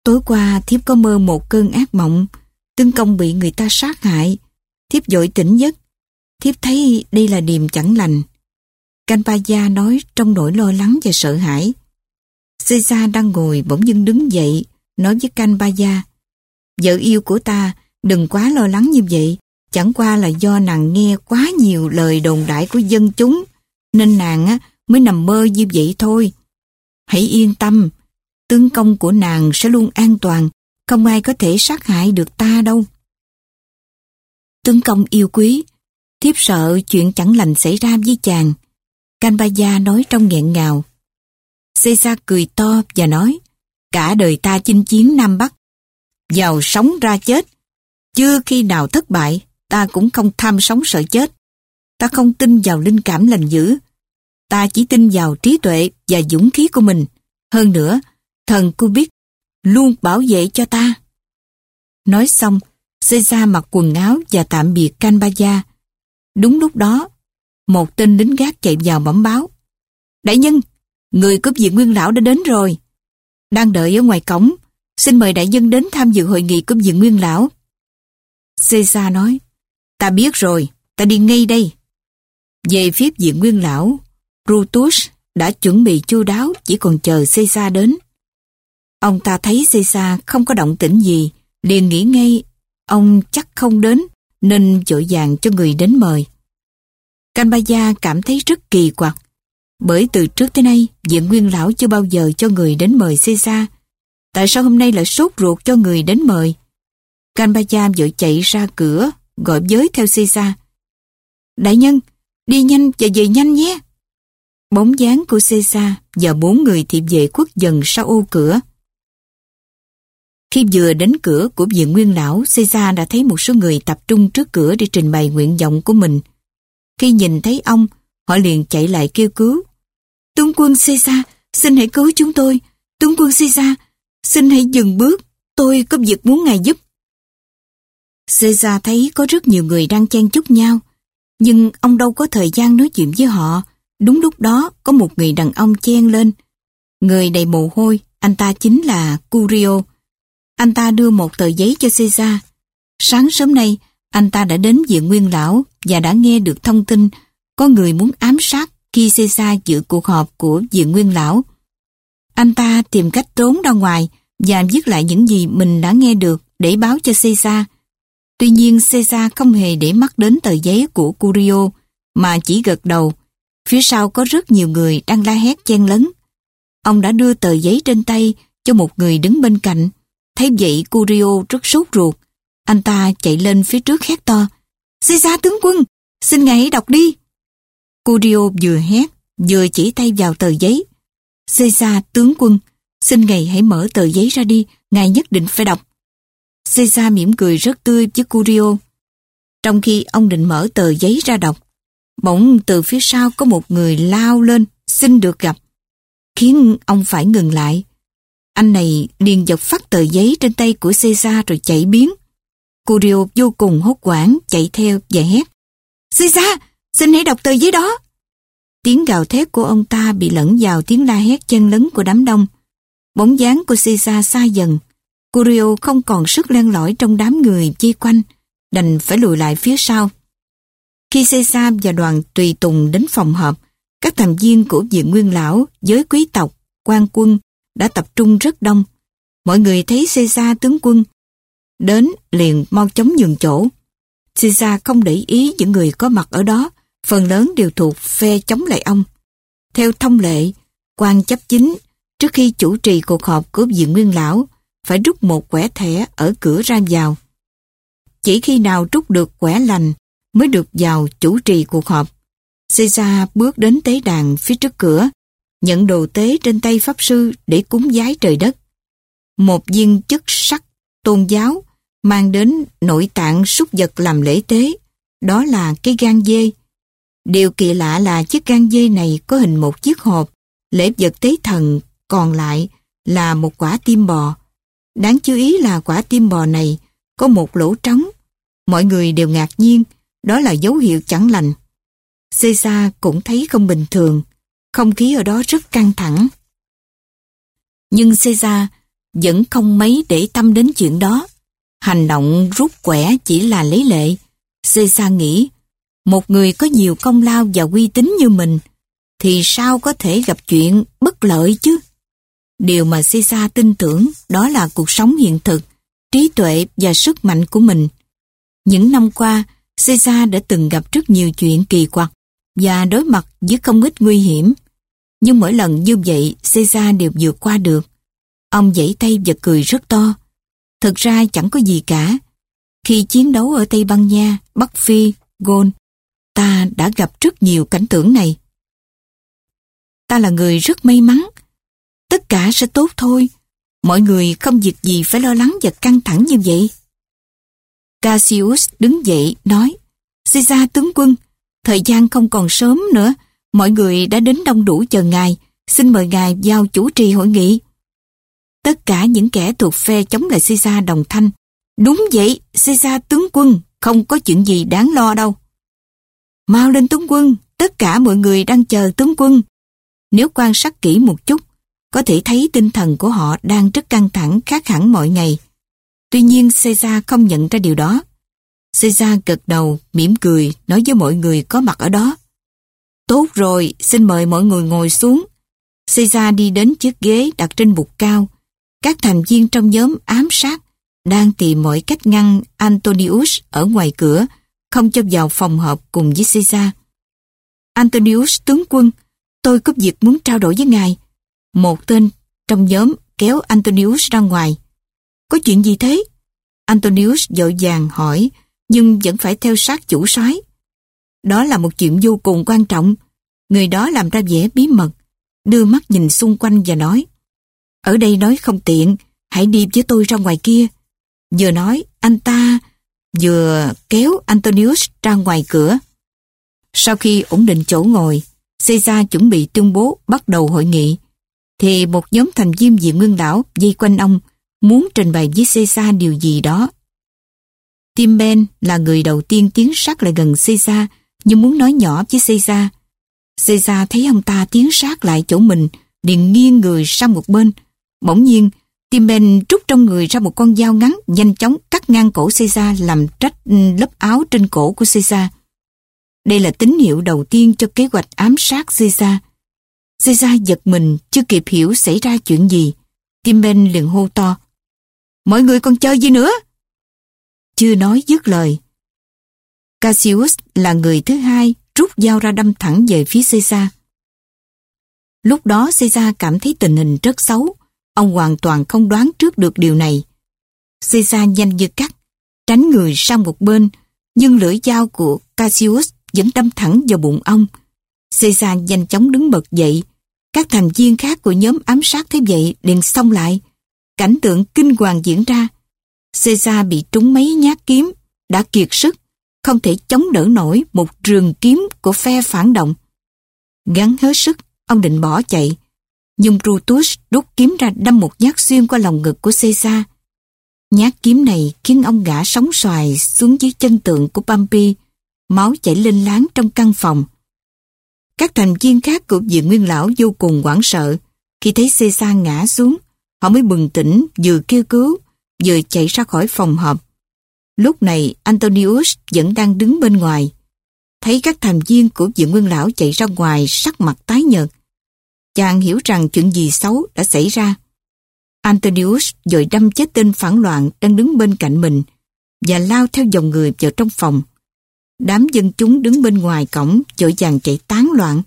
Tối qua thiếp có mơ một cơn ác mộng, tương công bị người ta sát hại. Thiếp dội tỉnh giấc. Thiếp thấy đây là điềm chẳng lành. Canpaya nói trong nỗi lo lắng và sợ hãi. Caesar đang ngồi bỗng dưng đứng dậy, nói với Canpaya Vợ yêu của ta, đừng quá lo lắng như vậy. Chẳng qua là do nàng nghe quá nhiều lời đồn đại của dân chúng, nên nàng á, mới nằm mơ như vậy thôi. Hãy yên tâm, tướng công của nàng sẽ luôn an toàn, không ai có thể sát hại được ta đâu. Tướng công yêu quý, thiếp sợ chuyện chẳng lành xảy ra với chàng. Canbaya nói trong nghẹn ngào. Caesar cười to và nói, cả đời ta chinh chiến Nam Bắc, giàu sống ra chết, chưa khi nào thất bại, ta cũng không tham sống sợ chết. Ta không tin vào linh cảm lành dữ. Ta chỉ tin vào trí tuệ và dũng khí của mình. Hơn nữa, thần Kubik luôn bảo vệ cho ta. Nói xong, Caesar mặc quần áo và tạm biệt Canbaja. Đúng lúc đó, một tên lính gác chạy vào bẩm báo. Đại nhân, người cướp diện nguyên lão đã đến rồi. Đang đợi ở ngoài cổng, xin mời đại nhân đến tham dự hội nghị cướp diện nguyên lão. Caesar nói, Ta biết rồi, ta đi ngay đây. Về phía diện nguyên lão, Brutus đã chuẩn bị chu đáo chỉ còn chờ Caesar đến. Ông ta thấy Caesar không có động tĩnh gì, liền nghĩ ngay ông chắc không đến nên dội vàng cho người đến mời. Canbaya cảm thấy rất kỳ quặc bởi từ trước tới nay diện nguyên lão chưa bao giờ cho người đến mời Caesar. Tại sao hôm nay lại sốt ruột cho người đến mời? Canbaya vội chạy ra cửa, gọi giới theo Caesar. Đại nhân, đi nhanh và về nhanh nhé. Bóng dáng của Caesar và bốn người thiệp vệ quốc dần sau ô cửa. Khi vừa đến cửa của viện nguyên lão, Caesar đã thấy một số người tập trung trước cửa để trình bày nguyện vọng của mình. Khi nhìn thấy ông, họ liền chạy lại kêu cứu. Tướng quân Caesar, xin hãy cứu chúng tôi. Tướng quân Caesar, xin hãy dừng bước. Tôi có việc muốn ngài giúp. Caesar thấy có rất nhiều người đang chen chúc nhau, nhưng ông đâu có thời gian nói chuyện với họ. Đúng lúc đó, có một người đàn ông chen lên. Người đầy mồ hôi, anh ta chính là Curio. Anh ta đưa một tờ giấy cho Caesar. Sáng sớm nay, anh ta đã đến viện nguyên lão và đã nghe được thông tin có người muốn ám sát khi Caesar dự cuộc họp của viện nguyên lão. Anh ta tìm cách trốn ra ngoài và viết lại những gì mình đã nghe được để báo cho Caesar. Tuy nhiên Caesar không hề để mắt đến tờ giấy của Curio mà chỉ gật đầu. Phía sau có rất nhiều người đang la hét chen lấn. Ông đã đưa tờ giấy trên tay cho một người đứng bên cạnh. Thấy vậy Curio rất sốt ruột. Anh ta chạy lên phía trước hét to. Caesar tướng quân, xin ngài hãy đọc đi. Curio vừa hét, vừa chỉ tay vào tờ giấy. Caesar tướng quân, xin ngài hãy mở tờ giấy ra đi, ngài nhất định phải đọc. Caesar mỉm cười rất tươi với Curio. Trong khi ông định mở tờ giấy ra đọc, bỗng từ phía sau có một người lao lên xin được gặp, khiến ông phải ngừng lại. Anh này liền giật phát tờ giấy trên tay của Caesar rồi chạy biến. Curio vô cùng hốt quảng chạy theo và hét. Caesar, xin hãy đọc tờ giấy đó. Tiếng gào thét của ông ta bị lẫn vào tiếng la hét chân lấn của đám đông. Bóng dáng của Caesar xa dần. Curio không còn sức len lỏi trong đám người chi quanh, đành phải lùi lại phía sau. Khi Caesar và đoàn tùy tùng đến phòng họp, các thành viên của viện nguyên lão, giới quý tộc, quan quân đã tập trung rất đông. Mọi người thấy Caesar tướng quân đến liền mau chóng nhường chỗ. Caesar không để ý những người có mặt ở đó, phần lớn đều thuộc phe chống lại ông. Theo thông lệ, quan chấp chính trước khi chủ trì cuộc họp của viện nguyên lão phải rút một quẻ thẻ ở cửa ra vào. Chỉ khi nào rút được quẻ lành mới được vào chủ trì cuộc họp. Caesar bước đến tế đàn phía trước cửa, nhận đồ tế trên tay pháp sư để cúng giái trời đất. Một viên chức sắc tôn giáo mang đến nội tạng súc vật làm lễ tế, đó là cái gan dê. Điều kỳ lạ là chiếc gan dê này có hình một chiếc hộp, lễ vật tế thần còn lại là một quả tim bò. Đáng chú ý là quả tim bò này có một lỗ trống. Mọi người đều ngạc nhiên, đó là dấu hiệu chẳng lành. Caesar cũng thấy không bình thường, không khí ở đó rất căng thẳng. Nhưng Caesar vẫn không mấy để tâm đến chuyện đó. Hành động rút quẻ chỉ là lấy lệ. Caesar nghĩ, một người có nhiều công lao và uy tín như mình, thì sao có thể gặp chuyện bất lợi chứ? Điều mà Caesar tin tưởng đó là cuộc sống hiện thực, trí tuệ và sức mạnh của mình. Những năm qua, Caesar đã từng gặp rất nhiều chuyện kỳ quặc và đối mặt với không ít nguy hiểm. Nhưng mỗi lần như vậy, Caesar đều vượt qua được. Ông giãy tay và cười rất to. Thực ra chẳng có gì cả. Khi chiến đấu ở Tây Ban Nha, Bắc Phi, Gôn, ta đã gặp rất nhiều cảnh tượng này. Ta là người rất may mắn. Tất cả sẽ tốt thôi. Mọi người không việc gì phải lo lắng và căng thẳng như vậy. Cassius đứng dậy, nói Caesar tướng quân, thời gian không còn sớm nữa. Mọi người đã đến đông đủ chờ ngài. Xin mời ngài vào chủ trì hội nghị. Tất cả những kẻ thuộc phe chống lại Caesar đồng thanh. Đúng vậy, Caesar tướng quân, không có chuyện gì đáng lo đâu. Mau lên tướng quân, tất cả mọi người đang chờ tướng quân. Nếu quan sát kỹ một chút, có thể thấy tinh thần của họ đang rất căng thẳng khác hẳn mọi ngày. Tuy nhiên Caesar không nhận ra điều đó. Caesar gật đầu, mỉm cười, nói với mọi người có mặt ở đó. Tốt rồi, xin mời mọi người ngồi xuống. Caesar đi đến chiếc ghế đặt trên bục cao. Các thành viên trong nhóm ám sát đang tìm mọi cách ngăn Antonius ở ngoài cửa, không cho vào phòng họp cùng với Caesar. Antonius tướng quân, tôi có việc muốn trao đổi với ngài. Một tên trong nhóm kéo Antonius ra ngoài. Có chuyện gì thế? Antonius dội vàng hỏi, nhưng vẫn phải theo sát chủ soái. Đó là một chuyện vô cùng quan trọng. Người đó làm ra vẻ bí mật, đưa mắt nhìn xung quanh và nói, ở đây nói không tiện, hãy đi với tôi ra ngoài kia. Vừa nói, anh ta vừa kéo Antonius ra ngoài cửa. Sau khi ổn định chỗ ngồi, Caesar chuẩn bị tuyên bố bắt đầu hội nghị, thì một nhóm thành viên diện nguyên Đảo dây quanh ông muốn trình bày với Caesar điều gì đó. Tim Ben là người đầu tiên tiến sát lại gần Caesar nhưng muốn nói nhỏ với Caesar. Caesar thấy ông ta tiến sát lại chỗ mình liền nghiêng người sang một bên. Bỗng nhiên, Tim Ben trút trong người ra một con dao ngắn nhanh chóng cắt ngang cổ Caesar làm trách ừ, lớp áo trên cổ của Caesar. Đây là tín hiệu đầu tiên cho kế hoạch ám sát Caesar. Caesar giật mình chưa kịp hiểu xảy ra chuyện gì. Tim Ben liền hô to. Mọi người còn chơi gì nữa? Chưa nói dứt lời. Cassius là người thứ hai rút dao ra đâm thẳng về phía Caesar. Lúc đó Caesar cảm thấy tình hình rất xấu. Ông hoàn toàn không đoán trước được điều này. Caesar nhanh như cắt, tránh người sang một bên, nhưng lưỡi dao của Cassius vẫn đâm thẳng vào bụng ông. Caesar nhanh chóng đứng bật dậy. Các thành viên khác của nhóm ám sát thế vậy liền xông lại. Cảnh tượng kinh hoàng diễn ra. Caesar bị trúng mấy nhát kiếm, đã kiệt sức, không thể chống đỡ nổi một trường kiếm của phe phản động. Gắn hết sức, ông định bỏ chạy. Nhưng Brutus rút kiếm ra đâm một nhát xuyên qua lòng ngực của Caesar. Nhát kiếm này khiến ông gã sóng xoài xuống dưới chân tượng của Pompey, máu chảy lên láng trong căn phòng. Các thành viên khác của viện nguyên lão vô cùng hoảng sợ. Khi thấy Caesar ngã xuống, họ mới bừng tỉnh, vừa kêu cứu, vừa chạy ra khỏi phòng họp. Lúc này Antonius vẫn đang đứng bên ngoài. Thấy các thành viên của viện nguyên lão chạy ra ngoài sắc mặt tái nhợt. Chàng hiểu rằng chuyện gì xấu đã xảy ra. Antonius rồi đâm chết tên phản loạn đang đứng bên cạnh mình và lao theo dòng người vào trong phòng. Đám dân chúng đứng bên ngoài cổng dội vàng chạy tán loạn.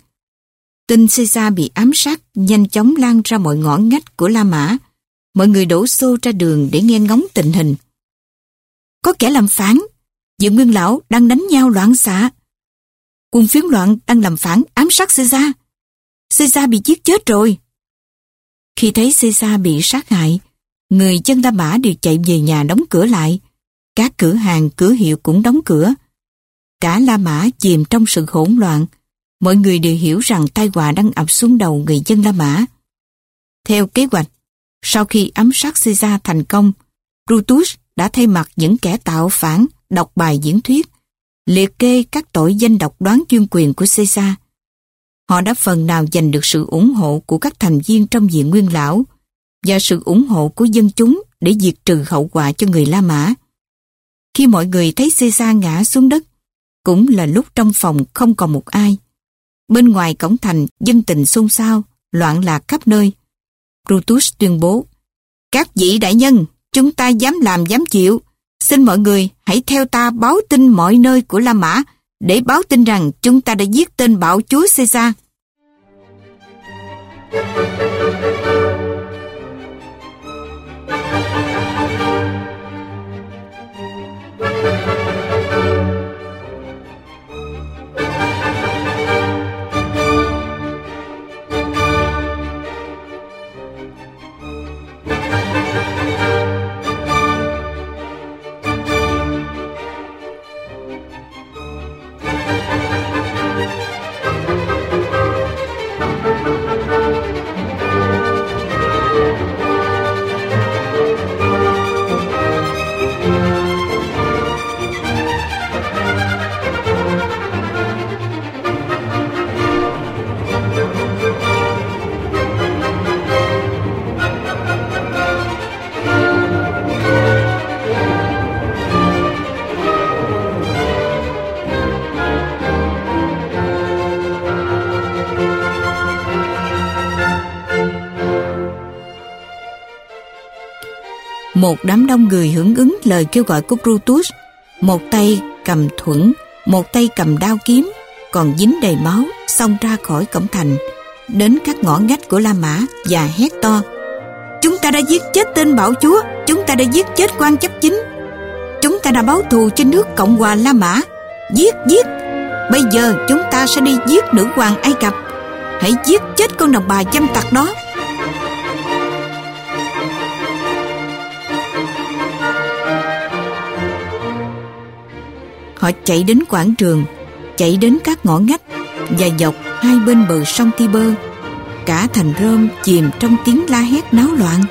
Tin Caesar bị ám sát nhanh chóng lan ra mọi ngõ ngách của La Mã. Mọi người đổ xô ra đường để nghe ngóng tình hình. Có kẻ làm phản, dự nguyên lão đang đánh nhau loạn xạ. Quân phiến loạn đang làm phản ám sát Caesar. Caesar bị giết chết rồi. Khi thấy Caesar bị sát hại, người dân La Mã đều chạy về nhà đóng cửa lại. Các cửa hàng, cửa hiệu cũng đóng cửa. Cả La Mã chìm trong sự hỗn loạn. Mọi người đều hiểu rằng tai họa đang ập xuống đầu người dân La Mã. Theo kế hoạch, sau khi ám sát Caesar thành công, Brutus đã thay mặt những kẻ tạo phản đọc bài diễn thuyết, liệt kê các tội danh độc đoán chuyên quyền của Caesar. Họ đã phần nào giành được sự ủng hộ của các thành viên trong diện nguyên lão và sự ủng hộ của dân chúng để diệt trừ hậu quả cho người La Mã. Khi mọi người thấy Caesar ngã xuống đất, cũng là lúc trong phòng không còn một ai. Bên ngoài cổng thành, dân tình xôn xao, loạn lạc khắp nơi. Brutus tuyên bố, Các vị đại nhân, chúng ta dám làm dám chịu. Xin mọi người hãy theo ta báo tin mọi nơi của La Mã để báo tin rằng chúng ta đã giết tên bạo chúa Caesar. Một đám đông người hưởng ứng lời kêu gọi của Brutus, một tay cầm thuẫn, một tay cầm đao kiếm, còn dính đầy máu, xông ra khỏi cổng thành, đến các ngõ ngách của La Mã và hét to. Chúng ta đã giết chết tên bảo chúa, chúng ta đã giết chết quan chấp chính. chúng ta đã báo thù trên nước Cộng hòa La Mã. Giết, giết! Bây giờ chúng ta sẽ đi giết nữ hoàng Ai Cập. Hãy giết chết con đàn bà dâm tặc đó. Họ chạy đến quảng trường, chạy đến các ngõ ngách và dọc hai bên bờ sông Tiber. Cả thành Rome chìm trong tiếng la hét náo loạn.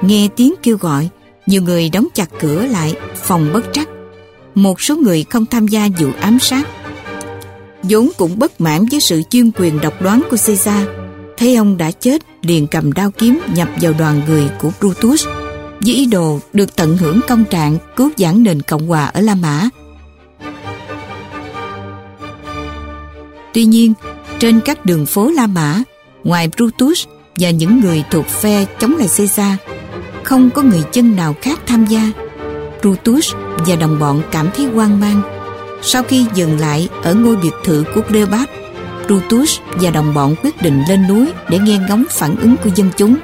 Nghe tiếng kêu gọi, nhiều người đóng chặt cửa lại, phòng bất trắc. Một số người không tham gia vụ ám sát. vốn cũng bất mãn với sự chuyên quyền độc đoán của Caesar. Thấy ông đã chết, liền cầm đao kiếm nhập vào đoàn người của Brutus với ý đồ được tận hưởng công trạng cứu giảng nền Cộng hòa ở La Mã. Tuy nhiên, trên các đường phố La Mã, ngoài Brutus và những người thuộc phe chống lại Caesar, không có người dân nào khác tham gia. Brutus và đồng bọn cảm thấy hoang mang. Sau khi dừng lại ở ngôi biệt thự của Cleopat, Brutus và đồng bọn quyết định lên núi để nghe ngóng phản ứng của dân chúng.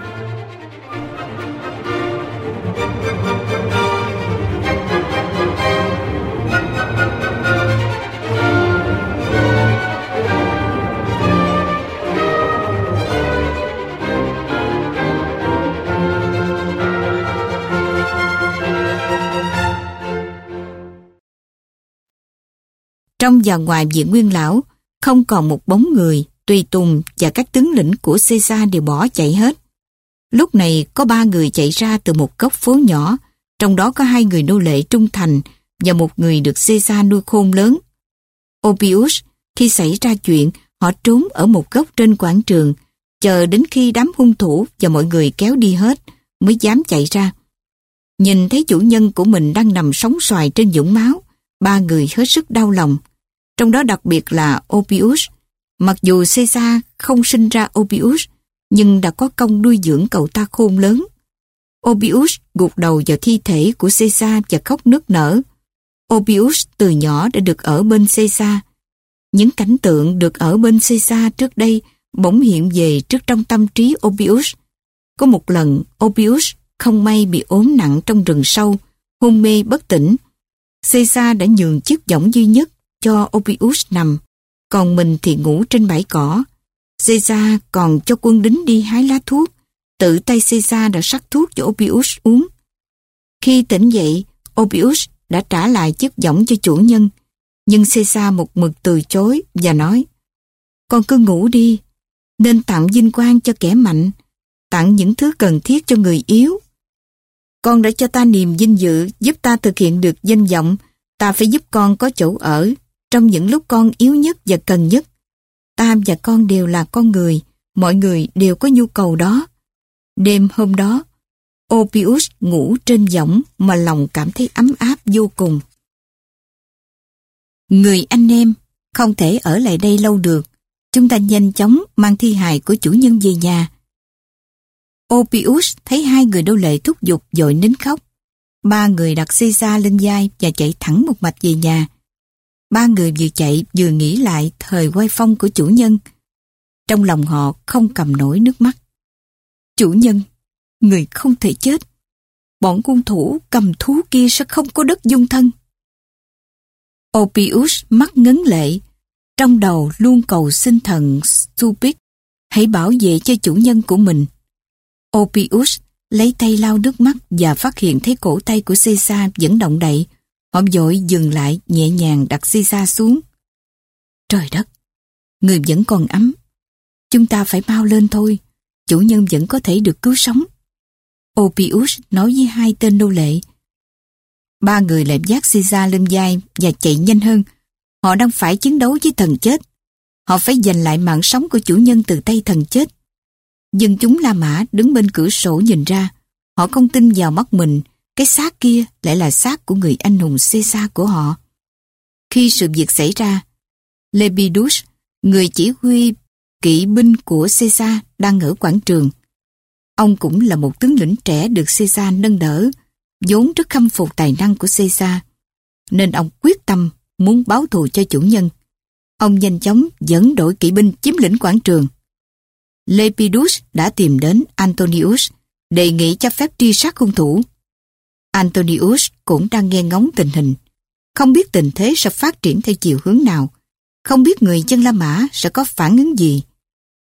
Trong và ngoài viện nguyên lão, không còn một bóng người, tùy tùng và các tướng lĩnh của Caesar đều bỏ chạy hết. Lúc này có ba người chạy ra từ một góc phố nhỏ, trong đó có hai người nô lệ trung thành và một người được Caesar nuôi khôn lớn. Opius, khi xảy ra chuyện, họ trốn ở một góc trên quảng trường, chờ đến khi đám hung thủ và mọi người kéo đi hết mới dám chạy ra. Nhìn thấy chủ nhân của mình đang nằm sóng xoài trên dũng máu, ba người hết sức đau lòng. Trong đó đặc biệt là Opius. Mặc dù Caesar không sinh ra Opius, nhưng đã có công nuôi dưỡng cậu ta khôn lớn. Opius gục đầu vào thi thể của Caesar và khóc nức nở. Opius từ nhỏ đã được ở bên Caesar. Những cảnh tượng được ở bên Caesar trước đây bỗng hiện về trước trong tâm trí Opius. Có một lần, Opius không may bị ốm nặng trong rừng sâu, hôn mê bất tỉnh. Caesar đã nhường chiếc võng duy nhất cho Opius nằm, còn mình thì ngủ trên bãi cỏ. Caesar còn cho quân lính đi hái lá thuốc, tự tay Caesar đã sắc thuốc cho Opius uống. Khi tỉnh dậy, Opius đã trả lại chiếc võng cho chủ nhân, nhưng Caesar một mực từ chối và nói Con cứ ngủ đi, nên tặng vinh quang cho kẻ mạnh, tặng những thứ cần thiết cho người yếu. Con đã cho ta niềm vinh dự giúp ta thực hiện được danh vọng, ta phải giúp con có chỗ ở trong những lúc con yếu nhất và cần nhất. Ta và con đều là con người, mọi người đều có nhu cầu đó. Đêm hôm đó, Opius ngủ trên võng mà lòng cảm thấy ấm áp vô cùng. Người anh em, không thể ở lại đây lâu được. Chúng ta nhanh chóng mang thi hài của chủ nhân về nhà. Opius thấy hai người đô lệ thúc giục dội nín khóc. Ba người đặt Caesar lên vai và chạy thẳng một mạch về nhà. Ba người vừa chạy vừa nghĩ lại thời quay phong của chủ nhân. Trong lòng họ không cầm nổi nước mắt. Chủ nhân, người không thể chết. Bọn quân thủ cầm thú kia sẽ không có đất dung thân. Opius mắt ngấn lệ, trong đầu luôn cầu xin thần Stupid hãy bảo vệ cho chủ nhân của mình. Opius lấy tay lau nước mắt và phát hiện thấy cổ tay của Caesar vẫn động đậy. Họ dội dừng lại nhẹ nhàng đặt Caesar xuống. Trời đất, người vẫn còn ấm. Chúng ta phải mau lên thôi, chủ nhân vẫn có thể được cứu sống. Opius nói với hai tên nô lệ. Ba người lại dắt Caesar lên vai và chạy nhanh hơn. Họ đang phải chiến đấu với thần chết. Họ phải giành lại mạng sống của chủ nhân từ tay thần chết. Dân chúng La Mã đứng bên cửa sổ nhìn ra. Họ không tin vào mắt mình, cái xác kia lại là xác của người anh hùng Caesar của họ. Khi sự việc xảy ra, Lepidus, người chỉ huy kỵ binh của Caesar đang ở quảng trường. Ông cũng là một tướng lĩnh trẻ được Caesar nâng đỡ, vốn rất khâm phục tài năng của Caesar, nên ông quyết tâm muốn báo thù cho chủ nhân. Ông nhanh chóng dẫn đội kỵ binh chiếm lĩnh quảng trường. Lepidus đã tìm đến Antonius, đề nghị cho phép truy sát hung thủ. Antonius cũng đang nghe ngóng tình hình. Không biết tình thế sẽ phát triển theo chiều hướng nào. Không biết người dân La Mã sẽ có phản ứng gì.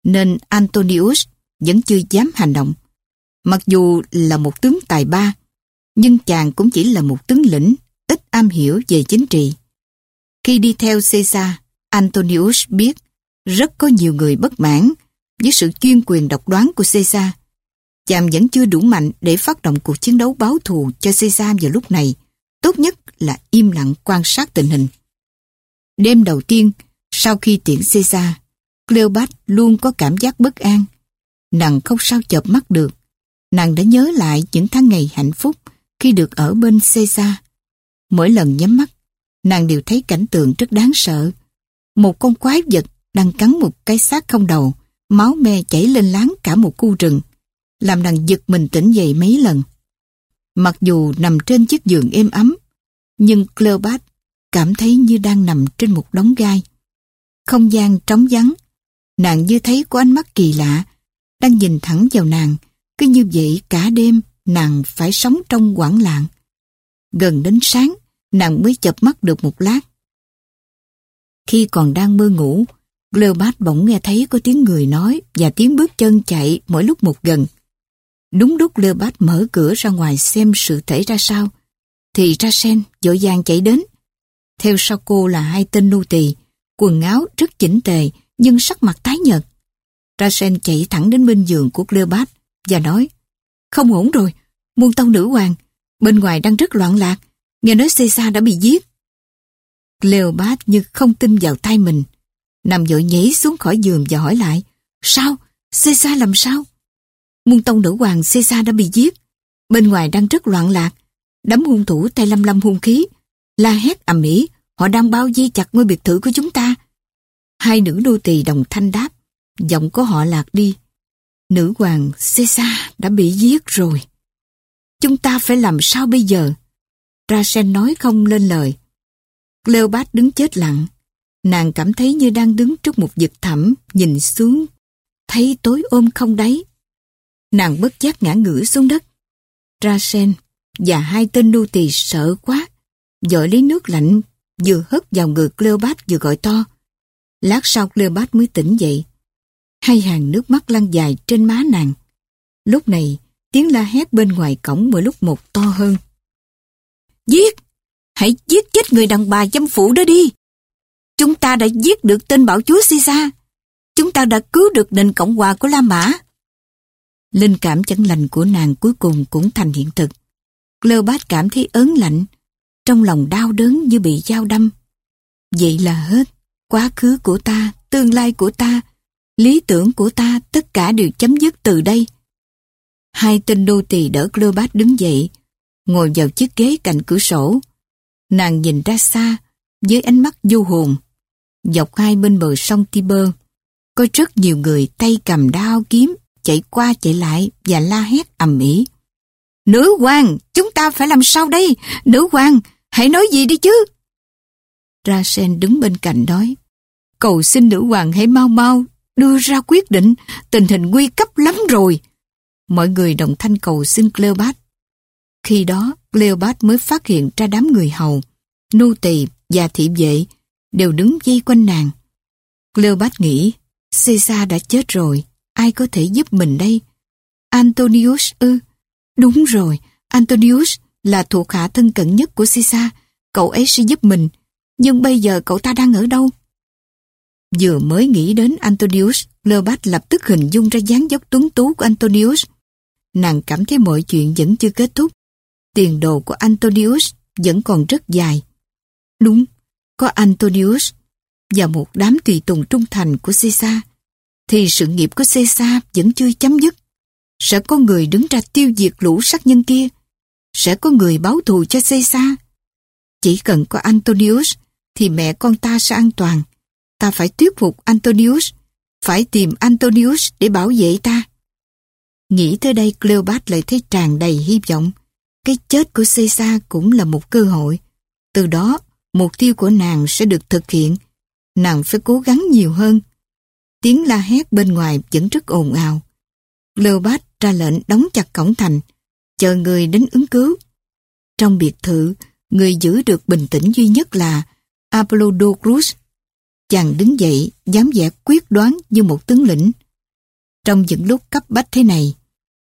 Nên Antonius vẫn chưa dám hành động. Mặc dù là một tướng tài ba, nhưng chàng cũng chỉ là một tướng lĩnh, ít am hiểu về chính trị. Khi đi theo Caesar, Antonius biết rất có nhiều người bất mãn với sự chuyên quyền độc đoán của Caesar. Chàng vẫn chưa đủ mạnh để phát động cuộc chiến đấu báo thù cho Caesar vào lúc này. Tốt nhất là im lặng quan sát tình hình. Đêm đầu tiên, sau khi tiễn Caesar, Cleopat luôn có cảm giác bất an. Nàng không sao chợp mắt được. Nàng đã nhớ lại những tháng ngày hạnh phúc khi được ở bên Caesar. Mỗi lần nhắm mắt, nàng đều thấy cảnh tượng rất đáng sợ. Một con quái vật đang cắn một cái xác không đầu, máu me chảy lên láng cả một khu rừng, làm nàng giật mình tỉnh dậy mấy lần. Mặc dù nằm trên chiếc giường êm ấm, nhưng Cleopat cảm thấy như đang nằm trên một đống gai. Không gian trống vắng, nàng như thấy có ánh mắt kỳ lạ, đang nhìn thẳng vào nàng, cứ như vậy cả đêm nàng phải sống trong quảng lạng. Gần đến sáng, nàng mới chập mắt được một lát. Khi còn đang mơ ngủ, Cleopat bỗng nghe thấy có tiếng người nói và tiếng bước chân chạy mỗi lúc một gần. Đúng lúc Cleopat mở cửa ra ngoài xem sự thể ra sao, thì ra sen dội vàng chạy đến. Theo sau cô là hai tên nô tỳ, quần áo rất chỉnh tề nhưng sắc mặt tái nhợt. Ra sen chạy thẳng đến bên giường của Cleopat và nói Không ổn rồi, muôn tông nữ hoàng, bên ngoài đang rất loạn lạc, nghe nói Caesar đã bị giết. Cleopat như không tin vào tay mình, nằm dội nhảy xuống khỏi giường và hỏi lại Sao? Caesar làm sao? Muôn tông nữ hoàng Caesar đã bị giết, bên ngoài đang rất loạn lạc, đám hung thủ tay lâm lâm hung khí, la hét ầm ĩ, họ đang bao vây chặt ngôi biệt thự của chúng ta. Hai nữ đô tỳ đồng thanh đáp, giọng của họ lạc đi. Nữ hoàng Caesar đã bị giết rồi. Chúng ta phải làm sao bây giờ? Rasen nói không lên lời. Cleopat đứng chết lặng. Nàng cảm thấy như đang đứng trước một vực thẳm, nhìn xuống, thấy tối ôm không đáy. Nàng bất giác ngã ngửa xuống đất. Rasen và hai tên nô tỳ sợ quá, dội lấy nước lạnh, vừa hất vào người Cleopat vừa gọi to. Lát sau Cleopat mới tỉnh dậy. Hai hàng nước mắt lăn dài trên má nàng. Lúc này, tiếng la hét bên ngoài cổng mỗi lúc một to hơn. Giết! Hãy giết chết người đàn bà dâm phụ đó đi! Chúng ta đã giết được tên bảo chúa Sisa, Chúng ta đã cứu được nền Cộng hòa của La Mã. Linh cảm chẳng lành của nàng cuối cùng cũng thành hiện thực. Cleopat cảm thấy ớn lạnh, trong lòng đau đớn như bị dao đâm. Vậy là hết, quá khứ của ta, tương lai của ta, lý tưởng của ta tất cả đều chấm dứt từ đây. Hai tên đô tỳ đỡ Cleopat đứng dậy, ngồi vào chiếc ghế cạnh cửa sổ. Nàng nhìn ra xa, với ánh mắt du hồn. Dọc hai bên bờ sông Tiber, có rất nhiều người tay cầm đao kiếm, chạy qua chạy lại và la hét ầm ĩ. Nữ hoàng, chúng ta phải làm sao đây? Nữ hoàng, hãy nói gì đi chứ? Ra sen đứng bên cạnh nói, cầu xin nữ hoàng hãy mau mau đưa ra quyết định, tình hình nguy cấp lắm rồi. Mọi người đồng thanh cầu xin Cleopat. Khi đó, Cleopat mới phát hiện ra đám người hầu, nô tỳ và thị vệ đều đứng dây quanh nàng. Cleopat nghĩ, Caesar đã chết rồi, ai có thể giúp mình đây? Antonius ư? Đúng rồi, Antonius là thuộc hạ thân cận nhất của Sisa, cậu ấy sẽ giúp mình, nhưng bây giờ cậu ta đang ở đâu? Vừa mới nghĩ đến Antonius, Cleopat lập tức hình dung ra dáng dốc tuấn tú của Antonius. Nàng cảm thấy mọi chuyện vẫn chưa kết thúc. Tiền đồ của Antonius vẫn còn rất dài. Đúng, có Antonius và một đám tùy tùng trung thành của Caesar, thì sự nghiệp của Caesar vẫn chưa chấm dứt. Sẽ có người đứng ra tiêu diệt lũ sát nhân kia. Sẽ có người báo thù cho Caesar. Chỉ cần có Antonius thì mẹ con ta sẽ an toàn. Ta phải thuyết phục Antonius, phải tìm Antonius để bảo vệ ta. Nghĩ tới đây Cleopat lại thấy tràn đầy hy vọng. Cái chết của Caesar cũng là một cơ hội. Từ đó, mục tiêu của nàng sẽ được thực hiện. Nàng phải cố gắng nhiều hơn. Tiếng la hét bên ngoài vẫn rất ồn ào. Cleopat ra lệnh đóng chặt cổng thành, chờ người đến ứng cứu. Trong biệt thự, người giữ được bình tĩnh duy nhất là Apollodorus. Chàng đứng dậy, dám vẻ quyết đoán như một tướng lĩnh. Trong những lúc cấp bách thế này,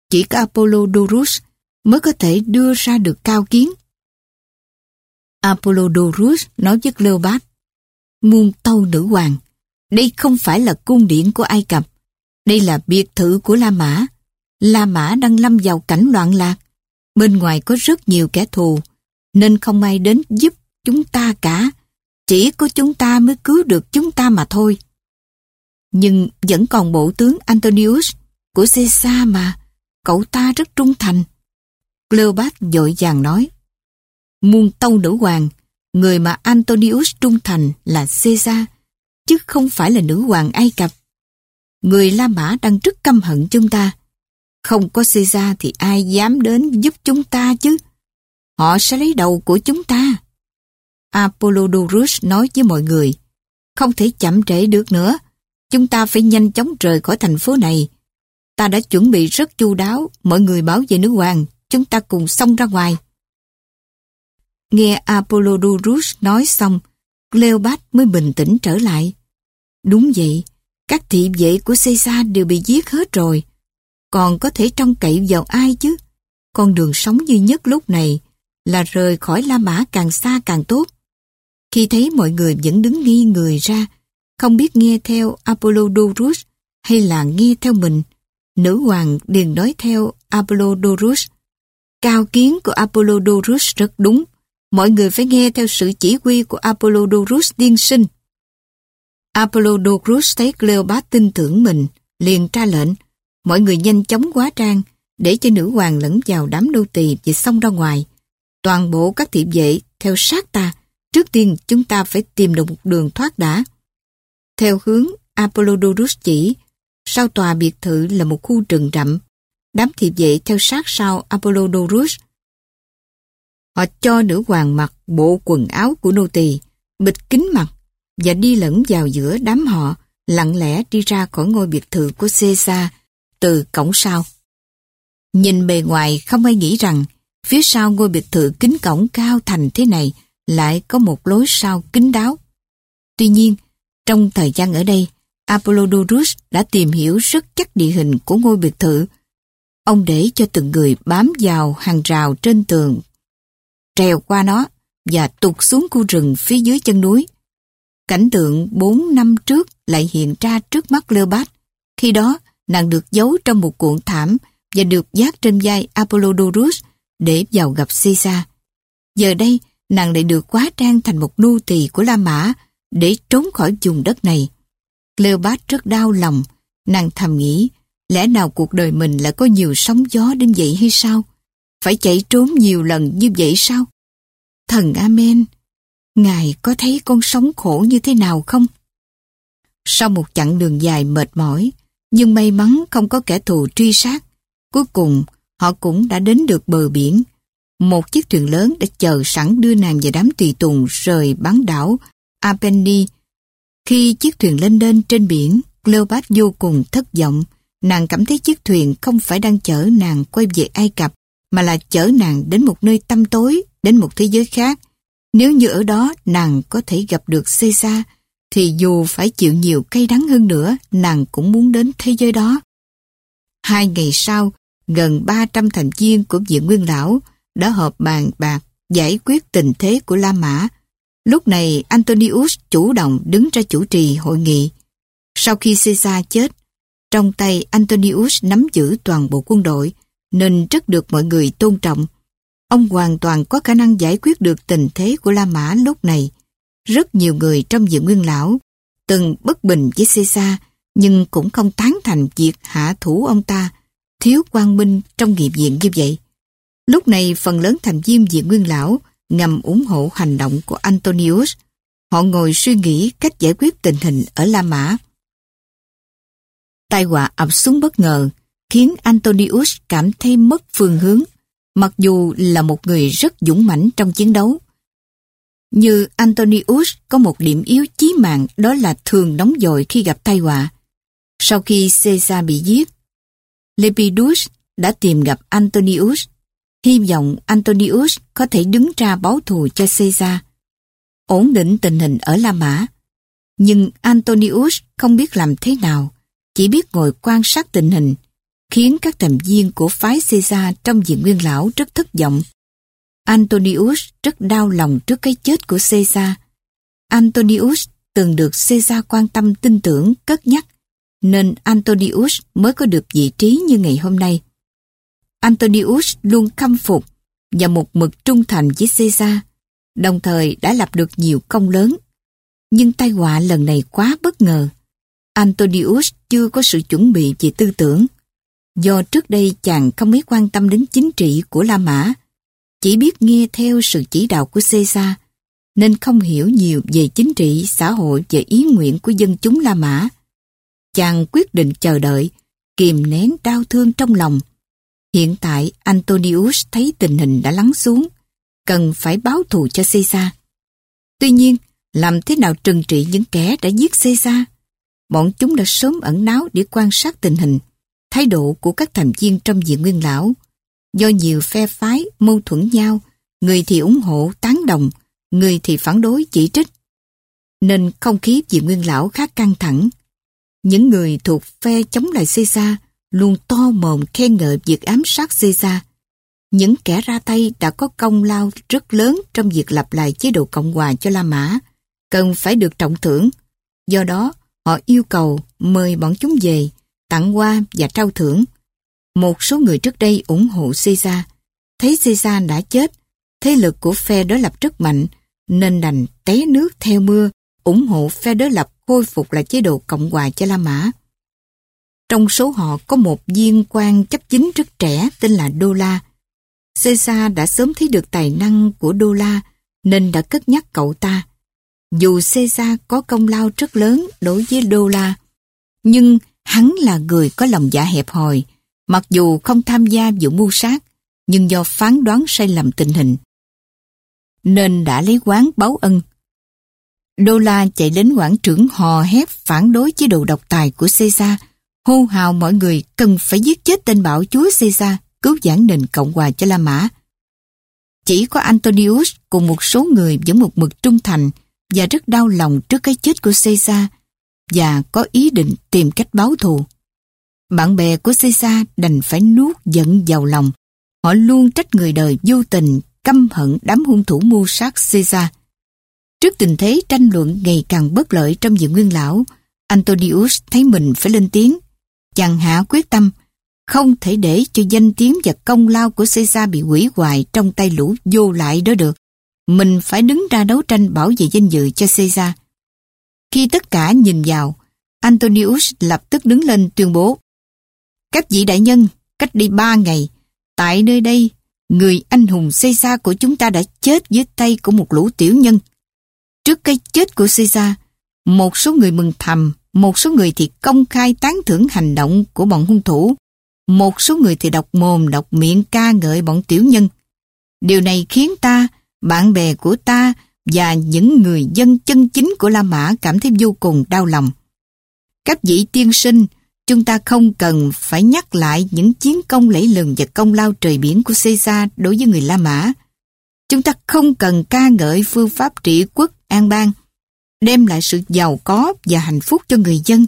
chỉ có Apollodorus mới có thể đưa ra được cao kiến. Apollodorus nói với Cleopat, muôn tâu nữ hoàng, đây không phải là cung điện của Ai Cập, đây là biệt thự của La Mã. La Mã đang lâm vào cảnh loạn lạc, bên ngoài có rất nhiều kẻ thù, nên không ai đến giúp chúng ta cả, chỉ có chúng ta mới cứu được chúng ta mà thôi. Nhưng vẫn còn bộ tướng Antonius của Caesar mà, cậu ta rất trung thành. Cleopat dội vàng nói, muôn tâu nữ hoàng, người mà Antonius trung thành là Caesar, chứ không phải là nữ hoàng Ai Cập. Người La Mã đang rất căm hận chúng ta. Không có Caesar thì ai dám đến giúp chúng ta chứ? Họ sẽ lấy đầu của chúng ta. Apollodorus nói với mọi người, không thể chậm trễ được nữa. Chúng ta phải nhanh chóng rời khỏi thành phố này. Ta đã chuẩn bị rất chu đáo, mọi người bảo vệ nữ hoàng, chúng ta cùng xông ra ngoài. Nghe Apollodorus nói xong, Cleopat mới bình tĩnh trở lại. Đúng vậy, các thị vệ của Caesar đều bị giết hết rồi. Còn có thể trông cậy vào ai chứ? Con đường sống duy nhất lúc này là rời khỏi La Mã càng xa càng tốt. Khi thấy mọi người vẫn đứng nghi người ra, không biết nghe theo Apollodorus hay là nghe theo mình, nữ hoàng liền nói theo Apollodorus. Cao kiến của Apollodorus rất đúng, mọi người phải nghe theo sự chỉ huy của Apollodorus điên sinh. Apollodorus thấy Cleopat tin tưởng mình, liền ra lệnh, mọi người nhanh chóng quá trang, để cho nữ hoàng lẫn vào đám đô tỳ và xong ra ngoài. Toàn bộ các thị vệ theo sát ta, trước tiên chúng ta phải tìm được một đường thoát đã. Theo hướng Apollodorus chỉ, sau tòa biệt thự là một khu rừng rậm. Đám thị vệ theo sát sau Apollodorus. Họ cho nữ hoàng mặc bộ quần áo của nô tỳ, bịt kín mặt và đi lẫn vào giữa đám họ, lặng lẽ đi ra khỏi ngôi biệt thự của Caesar từ cổng sau. Nhìn bề ngoài không ai nghĩ rằng phía sau ngôi biệt thự kính cổng cao thành thế này lại có một lối sau kín đáo. Tuy nhiên, trong thời gian ở đây, Apollodorus đã tìm hiểu rất chắc địa hình của ngôi biệt thự. Ông để cho từng người bám vào hàng rào trên tường, trèo qua nó và tụt xuống khu rừng phía dưới chân núi. Cảnh tượng 4 năm trước lại hiện ra trước mắt Cleopat. Khi đó, nàng được giấu trong một cuộn thảm và được dát trên vai Apollodorus để vào gặp Caesar. Giờ đây, nàng lại được quá trang thành một nô tỳ của La Mã để trốn khỏi vùng đất này. Cleopat rất đau lòng, nàng thầm nghĩ, lẽ nào cuộc đời mình lại có nhiều sóng gió đến vậy hay sao? Phải chạy trốn nhiều lần như vậy sao? Thần Amen, Ngài có thấy con sống khổ như thế nào không? Sau một chặng đường dài mệt mỏi, nhưng may mắn không có kẻ thù truy sát, cuối cùng họ cũng đã đến được bờ biển. Một chiếc thuyền lớn đã chờ sẵn đưa nàng và đám tùy tùng rời bán đảo Apenni. Khi chiếc thuyền lên lên trên biển, Cleopat vô cùng thất vọng. Nàng cảm thấy chiếc thuyền không phải đang chở nàng quay về Ai Cập, mà là chở nàng đến một nơi tăm tối, đến một thế giới khác. Nếu như ở đó nàng có thể gặp được Caesar, thì dù phải chịu nhiều cay đắng hơn nữa, nàng cũng muốn đến thế giới đó. Hai ngày sau, gần 300 thành viên của Viện Nguyên Lão đã họp bàn bạc giải quyết tình thế của La Mã. Lúc này Antonius chủ động đứng ra chủ trì hội nghị. Sau khi Caesar chết, trong tay Antonius nắm giữ toàn bộ quân đội, nên rất được mọi người tôn trọng. Ông hoàn toàn có khả năng giải quyết được tình thế của La Mã lúc này. Rất nhiều người trong dự nguyên lão từng bất bình với Caesar, nhưng cũng không tán thành việc hạ thủ ông ta, thiếu quang minh trong nghiệp diện như vậy. Lúc này phần lớn thành viên diện nguyên lão ngầm ủng hộ hành động của Antonius. Họ ngồi suy nghĩ cách giải quyết tình hình ở La Mã. Tai họa ập xuống bất ngờ khiến Antonius cảm thấy mất phương hướng mặc dù là một người rất dũng mãnh trong chiến đấu. Như Antonius có một điểm yếu chí mạng đó là thường nóng dội khi gặp tai họa. Sau khi Caesar bị giết, Lepidus đã tìm gặp Antonius. hy vọng Antonius có thể đứng ra báo thù cho Caesar, ổn định tình hình ở La Mã. Nhưng Antonius không biết làm thế nào, chỉ biết ngồi quan sát tình hình, khiến các thành viên của phái Caesar trong diện nguyên lão rất thất vọng. Antonius rất đau lòng trước cái chết của Caesar. Antonius từng được Caesar quan tâm tin tưởng, cất nhắc, nên Antonius mới có được vị trí như ngày hôm nay. Antonius luôn khâm phục và một mực trung thành với Caesar, đồng thời đã lập được nhiều công lớn. Nhưng tai họa lần này quá bất ngờ. Antonius chưa có sự chuẩn bị về tư tưởng. Do trước đây chàng không mấy quan tâm đến chính trị của La Mã, chỉ biết nghe theo sự chỉ đạo của Caesar, nên không hiểu nhiều về chính trị, xã hội và ý nguyện của dân chúng La Mã. Chàng quyết định chờ đợi, kìm nén đau thương trong lòng. Hiện tại Antonius thấy tình hình đã lắng xuống, cần phải báo thù cho Caesar. Tuy nhiên, làm thế nào trừng trị những kẻ đã giết Caesar? Bọn chúng đã sớm ẩn náu để quan sát tình hình, thái độ của các thành viên trong diện nguyên lão. Do nhiều phe phái mâu thuẫn nhau, người thì ủng hộ, tán đồng, người thì phản đối, chỉ trích. Nên không khí diện nguyên lão khá căng thẳng. Những người thuộc phe chống lại Caesar luôn to mồm khen ngợi việc ám sát Caesar. Những kẻ ra tay đã có công lao rất lớn trong việc lập lại chế độ Cộng hòa cho La Mã, cần phải được trọng thưởng. Do đó, họ yêu cầu mời bọn chúng về, tặng hoa và trao thưởng. Một số người trước đây ủng hộ Caesar, thấy Caesar đã chết, thế lực của phe đối lập rất mạnh, nên đành té nước theo mưa, ủng hộ phe đối lập khôi phục lại chế độ Cộng hòa cho La Mã. Trong số họ có một viên quan chấp chính rất trẻ tên là Đô La. Caesar đã sớm thấy được tài năng của Đô La nên đã cất nhắc cậu ta. Dù Caesar có công lao rất lớn đối với Đô La, nhưng hắn là người có lòng dạ hẹp hòi, mặc dù không tham gia vụ mưu sát, nhưng do phán đoán sai lầm tình hình, nên đã lấy quán báo ân. Đô La chạy đến quảng trưởng hò hét phản đối chế độ độc tài của Caesar, hô hào mọi người cần phải giết chết tên bảo chúa Caesar, cứu giảng nền Cộng hòa cho La Mã. Chỉ có Antonius cùng một số người vẫn một mực trung thành và rất đau lòng trước cái chết của Caesar và có ý định tìm cách báo thù. Bạn bè của Caesar đành phải nuốt giận vào lòng. Họ luôn trách người đời vô tình, căm hận đám hung thủ mưu sát Caesar. Trước tình thế tranh luận ngày càng bất lợi trong diện nguyên lão, Antonius thấy mình phải lên tiếng chàng hạ quyết tâm không thể để cho danh tiếng và công lao của Caesar bị hủy hoại trong tay lũ vô lại đó được. Mình phải đứng ra đấu tranh bảo vệ danh dự cho Caesar. Khi tất cả nhìn vào, Antonius lập tức đứng lên tuyên bố Các vị đại nhân, cách đi ba ngày, tại nơi đây, người anh hùng Caesar của chúng ta đã chết dưới tay của một lũ tiểu nhân. Trước cái chết của Caesar, một số người mừng thầm một số người thì công khai tán thưởng hành động của bọn hung thủ. Một số người thì đọc mồm đọc miệng ca ngợi bọn tiểu nhân. Điều này khiến ta, bạn bè của ta và những người dân chân chính của La Mã cảm thấy vô cùng đau lòng. Các vị tiên sinh, chúng ta không cần phải nhắc lại những chiến công lẫy lừng và công lao trời biển của Caesar đối với người La Mã. Chúng ta không cần ca ngợi phương pháp trị quốc an bang đem lại sự giàu có và hạnh phúc cho người dân,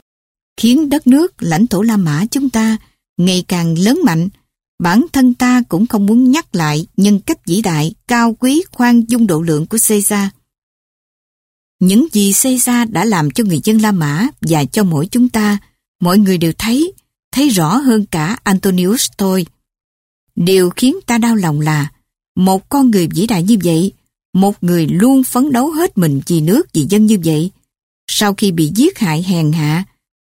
khiến đất nước lãnh thổ La Mã chúng ta ngày càng lớn mạnh. Bản thân ta cũng không muốn nhắc lại nhân cách vĩ đại, cao quý, khoan dung độ lượng của Caesar. Những gì Caesar đã làm cho người dân La Mã và cho mỗi chúng ta, mọi người đều thấy, thấy rõ hơn cả Antonius thôi. Điều khiến ta đau lòng là một con người vĩ đại như vậy một người luôn phấn đấu hết mình vì nước vì dân như vậy, sau khi bị giết hại hèn hạ,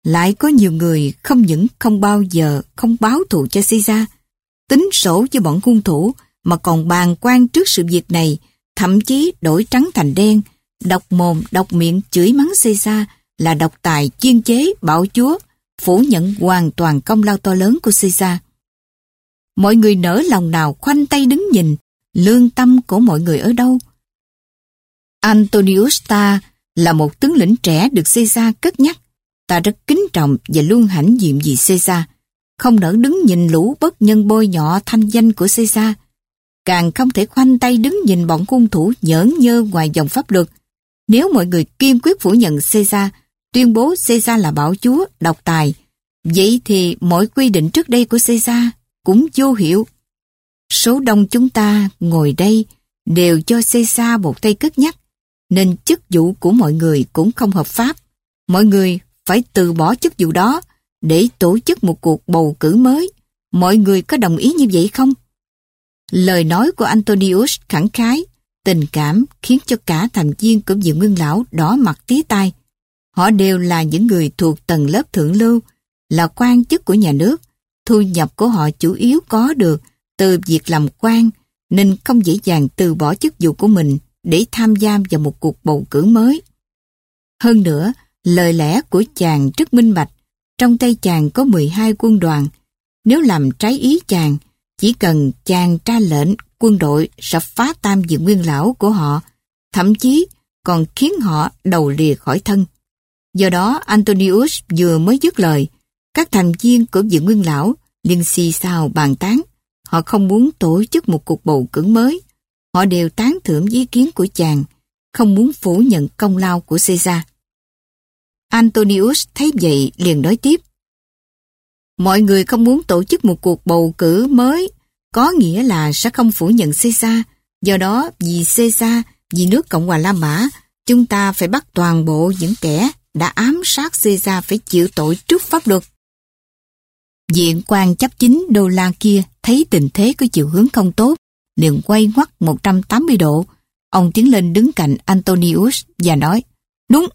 lại có nhiều người không những không bao giờ không báo thù cho Caesar, tính sổ cho bọn hung thủ mà còn bàn quan trước sự việc này, thậm chí đổi trắng thành đen, độc mồm, độc miệng chửi mắng Caesar là độc tài chuyên chế, bảo chúa, phủ nhận hoàn toàn công lao to lớn của Caesar. Mọi người nở lòng nào khoanh tay đứng nhìn, lương tâm của mọi người ở đâu? Antonius ta là một tướng lĩnh trẻ được Caesar cất nhắc. Ta rất kính trọng và luôn hãnh diện vì Caesar. Không nỡ đứng nhìn lũ bất nhân bôi nhọ thanh danh của Caesar. càng không thể khoanh tay đứng nhìn bọn cung thủ nhởn nhơ ngoài dòng pháp luật. Nếu mọi người kiên quyết phủ nhận Caesar, tuyên bố Caesar là bảo chúa, độc tài, vậy thì mọi quy định trước đây của Caesar cũng vô hiệu. Số đông chúng ta ngồi đây đều cho Caesar một tay cất nhắc, nên chức vụ của mọi người cũng không hợp pháp. Mọi người phải từ bỏ chức vụ đó để tổ chức một cuộc bầu cử mới. Mọi người có đồng ý như vậy không? Lời nói của Antonius khẳng khái, tình cảm khiến cho cả thành viên của dự nguyên lão đỏ mặt tí tai. Họ đều là những người thuộc tầng lớp thượng lưu, là quan chức của nhà nước. Thu nhập của họ chủ yếu có được từ việc làm quan, nên không dễ dàng từ bỏ chức vụ của mình để tham gia vào một cuộc bầu cử mới. Hơn nữa, lời lẽ của chàng rất minh bạch. Trong tay chàng có 12 quân đoàn. Nếu làm trái ý chàng, chỉ cần chàng ra lệnh quân đội sẽ phá tam diện nguyên lão của họ, thậm chí còn khiến họ đầu lìa khỏi thân. Do đó Antonius vừa mới dứt lời, các thành viên của diện nguyên lão liên xì xào bàn tán. Họ không muốn tổ chức một cuộc bầu cử mới. Họ đều tán thưởng ý kiến của chàng, không muốn phủ nhận công lao của Caesar. Antonius thấy vậy liền nói tiếp. Mọi người không muốn tổ chức một cuộc bầu cử mới, có nghĩa là sẽ không phủ nhận Caesar. Do đó, vì Caesar, vì nước Cộng hòa La Mã, chúng ta phải bắt toàn bộ những kẻ đã ám sát Caesar phải chịu tội trước pháp luật. Diện quan chấp chính đô la kia thấy tình thế có chiều hướng không tốt, liền quay ngoắt 180 độ. Ông tiến lên đứng cạnh Antonius và nói, Đúng,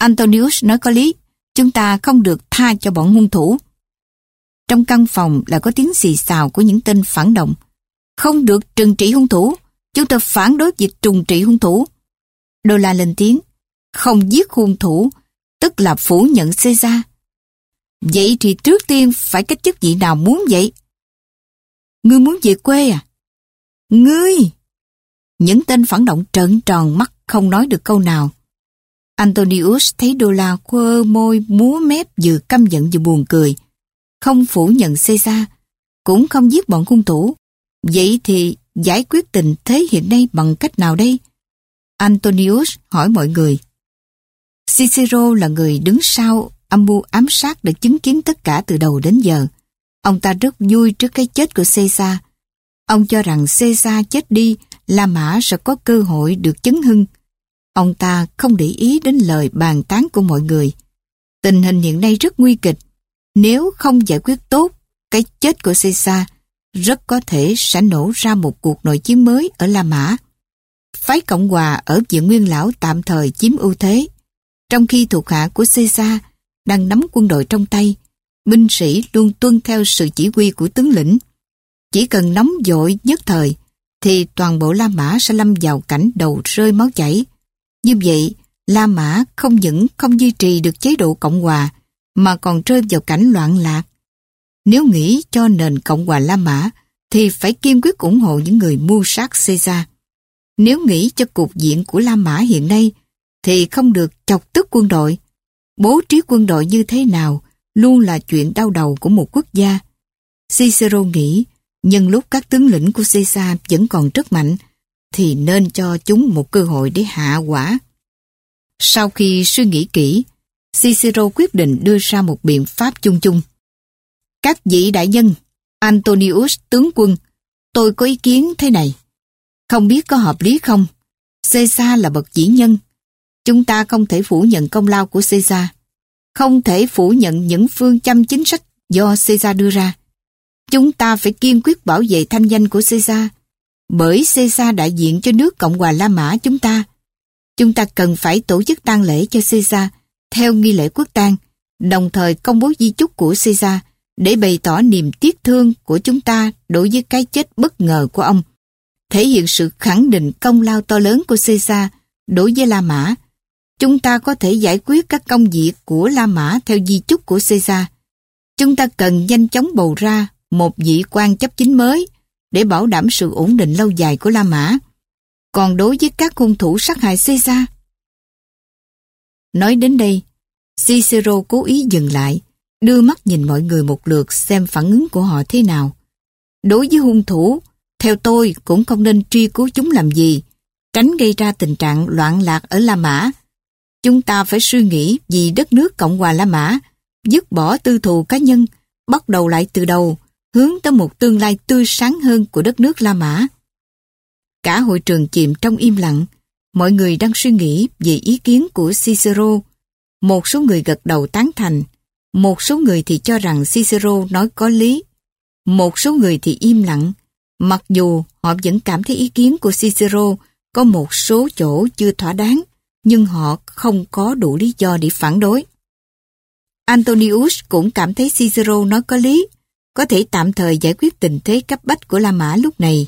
Antonius nói có lý, chúng ta không được tha cho bọn hung thủ. Trong căn phòng là có tiếng xì xào của những tên phản động. Không được trừng trị hung thủ, chúng ta phản đối việc trừng trị hung thủ. Đô la lên tiếng, không giết hung thủ, tức là phủ nhận Caesar. Vậy thì trước tiên phải cách chức vị nào muốn vậy? Ngươi muốn về quê à? Ngươi! Những tên phản động trợn tròn mắt không nói được câu nào. Antonius thấy đô la quơ môi múa mép vừa căm giận vừa buồn cười. Không phủ nhận Caesar, cũng không giết bọn cung thủ. Vậy thì giải quyết tình thế hiện nay bằng cách nào đây? Antonius hỏi mọi người. Cicero là người đứng sau âm mưu ám sát đã chứng kiến tất cả từ đầu đến giờ. Ông ta rất vui trước cái chết của Caesar. Ông cho rằng Caesar chết đi, La Mã sẽ có cơ hội được chấn hưng. Ông ta không để ý đến lời bàn tán của mọi người. Tình hình hiện nay rất nguy kịch. Nếu không giải quyết tốt cái chết của Caesar, rất có thể sẽ nổ ra một cuộc nội chiến mới ở La Mã. Phái Cộng Hòa ở Viện Nguyên Lão tạm thời chiếm ưu thế, trong khi thuộc hạ của Caesar đang nắm quân đội trong tay, binh sĩ luôn tuân theo sự chỉ huy của tướng lĩnh. Chỉ cần nóng dội nhất thời, thì toàn bộ La Mã sẽ lâm vào cảnh đầu rơi máu chảy. Như vậy, La Mã không những không duy trì được chế độ Cộng Hòa, mà còn rơi vào cảnh loạn lạc. Nếu nghĩ cho nền Cộng Hòa La Mã, thì phải kiên quyết ủng hộ những người mưu sát Caesar. Nếu nghĩ cho cục diện của La Mã hiện nay, thì không được chọc tức quân đội. Bố trí quân đội như thế nào luôn là chuyện đau đầu của một quốc gia. Cicero nghĩ, nhân lúc các tướng lĩnh của Caesar vẫn còn rất mạnh, thì nên cho chúng một cơ hội để hạ quả. Sau khi suy nghĩ kỹ, Cicero quyết định đưa ra một biện pháp chung chung. Các vị đại nhân, Antonius tướng quân, tôi có ý kiến thế này. Không biết có hợp lý không? Caesar là bậc chỉ nhân. Chúng ta không thể phủ nhận công lao của Caesar. Không thể phủ nhận những phương châm chính sách do Caesar đưa ra. Chúng ta phải kiên quyết bảo vệ thanh danh của Caesar bởi Caesar đại diện cho nước Cộng hòa La Mã chúng ta. Chúng ta cần phải tổ chức tang lễ cho Caesar theo nghi lễ quốc tang, đồng thời công bố di chúc của Caesar để bày tỏ niềm tiếc thương của chúng ta đối với cái chết bất ngờ của ông, thể hiện sự khẳng định công lao to lớn của Caesar đối với La Mã. Chúng ta có thể giải quyết các công việc của La Mã theo di chúc của Caesar. Chúng ta cần nhanh chóng bầu ra một vị quan chấp chính mới để bảo đảm sự ổn định lâu dài của La Mã. Còn đối với các hung thủ sát hại Caesar, Nói đến đây, Cicero cố ý dừng lại, đưa mắt nhìn mọi người một lượt xem phản ứng của họ thế nào. Đối với hung thủ, Theo tôi cũng không nên truy cứu chúng làm gì, tránh gây ra tình trạng loạn lạc ở La Mã. Chúng ta phải suy nghĩ vì đất nước Cộng hòa La Mã, dứt bỏ tư thù cá nhân, bắt đầu lại từ đầu, hướng tới một tương lai tươi sáng hơn của đất nước La Mã. Cả hội trường chìm trong im lặng, mọi người đang suy nghĩ về ý kiến của Cicero. Một số người gật đầu tán thành, một số người thì cho rằng Cicero nói có lý. Một số người thì im lặng, mặc dù họ vẫn cảm thấy ý kiến của Cicero có một số chỗ chưa thỏa đáng, nhưng họ không có đủ lý do để phản đối. Antonius cũng cảm thấy Cicero nói có lý, có thể tạm thời giải quyết tình thế cấp bách của La Mã lúc này.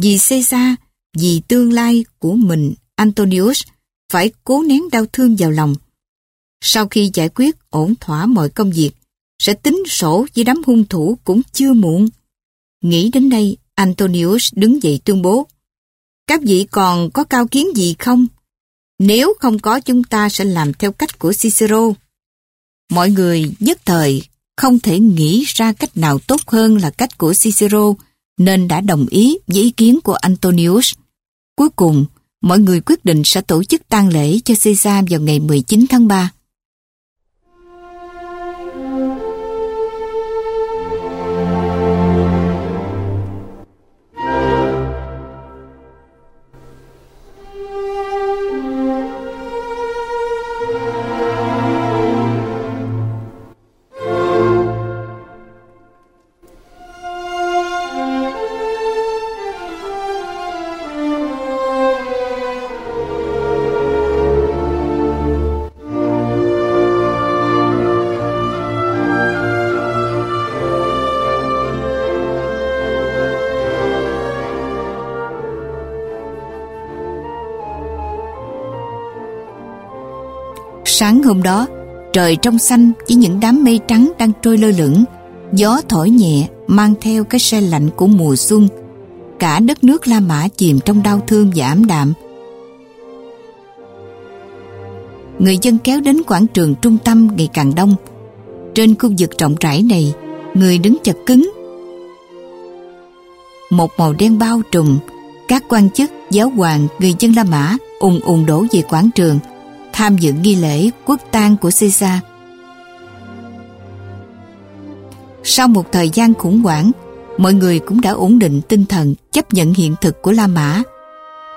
Vì Caesar, vì tương lai của mình, Antonius phải cố nén đau thương vào lòng. Sau khi giải quyết ổn thỏa mọi công việc, sẽ tính sổ với đám hung thủ cũng chưa muộn. Nghĩ đến đây, Antonius đứng dậy tuyên bố. Các vị còn có cao kiến gì không? Nếu không có chúng ta sẽ làm theo cách của Cicero. Mọi người nhất thời không thể nghĩ ra cách nào tốt hơn là cách của Cicero nên đã đồng ý với ý kiến của Antonius. Cuối cùng, mọi người quyết định sẽ tổ chức tang lễ cho Caesar vào ngày 19 tháng 3. Hôm đó, trời trong xanh với những đám mây trắng đang trôi lơ lửng, gió thổi nhẹ mang theo cái xe lạnh của mùa xuân. Cả đất nước La Mã chìm trong đau thương và ảm đạm. Người dân kéo đến quảng trường trung tâm ngày càng đông. Trên khu vực rộng rãi này, người đứng chật cứng. Một màu đen bao trùm, các quan chức, giáo hoàng, người dân La Mã ùn ùn đổ về quảng trường, tham dự nghi lễ quốc tang của Caesar. Sau một thời gian khủng hoảng, mọi người cũng đã ổn định tinh thần chấp nhận hiện thực của La Mã.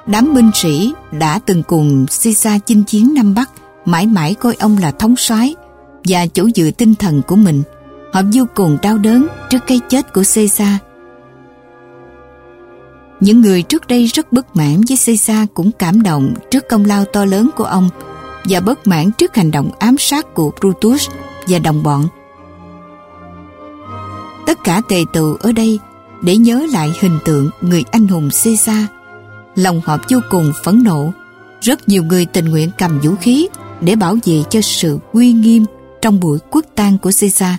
Đám binh sĩ đã từng cùng Caesar chinh chiến Nam Bắc mãi mãi coi ông là thống soái và chủ dự tinh thần của mình. Họ vô cùng đau đớn trước cái chết của Caesar. Những người trước đây rất bất mãn với Caesar cũng cảm động trước công lao to lớn của ông và bất mãn trước hành động ám sát của Brutus và đồng bọn. Tất cả tề tựu ở đây để nhớ lại hình tượng người anh hùng Caesar. Lòng họ vô cùng phẫn nộ. Rất nhiều người tình nguyện cầm vũ khí để bảo vệ cho sự uy nghiêm trong buổi quốc tang của Caesar.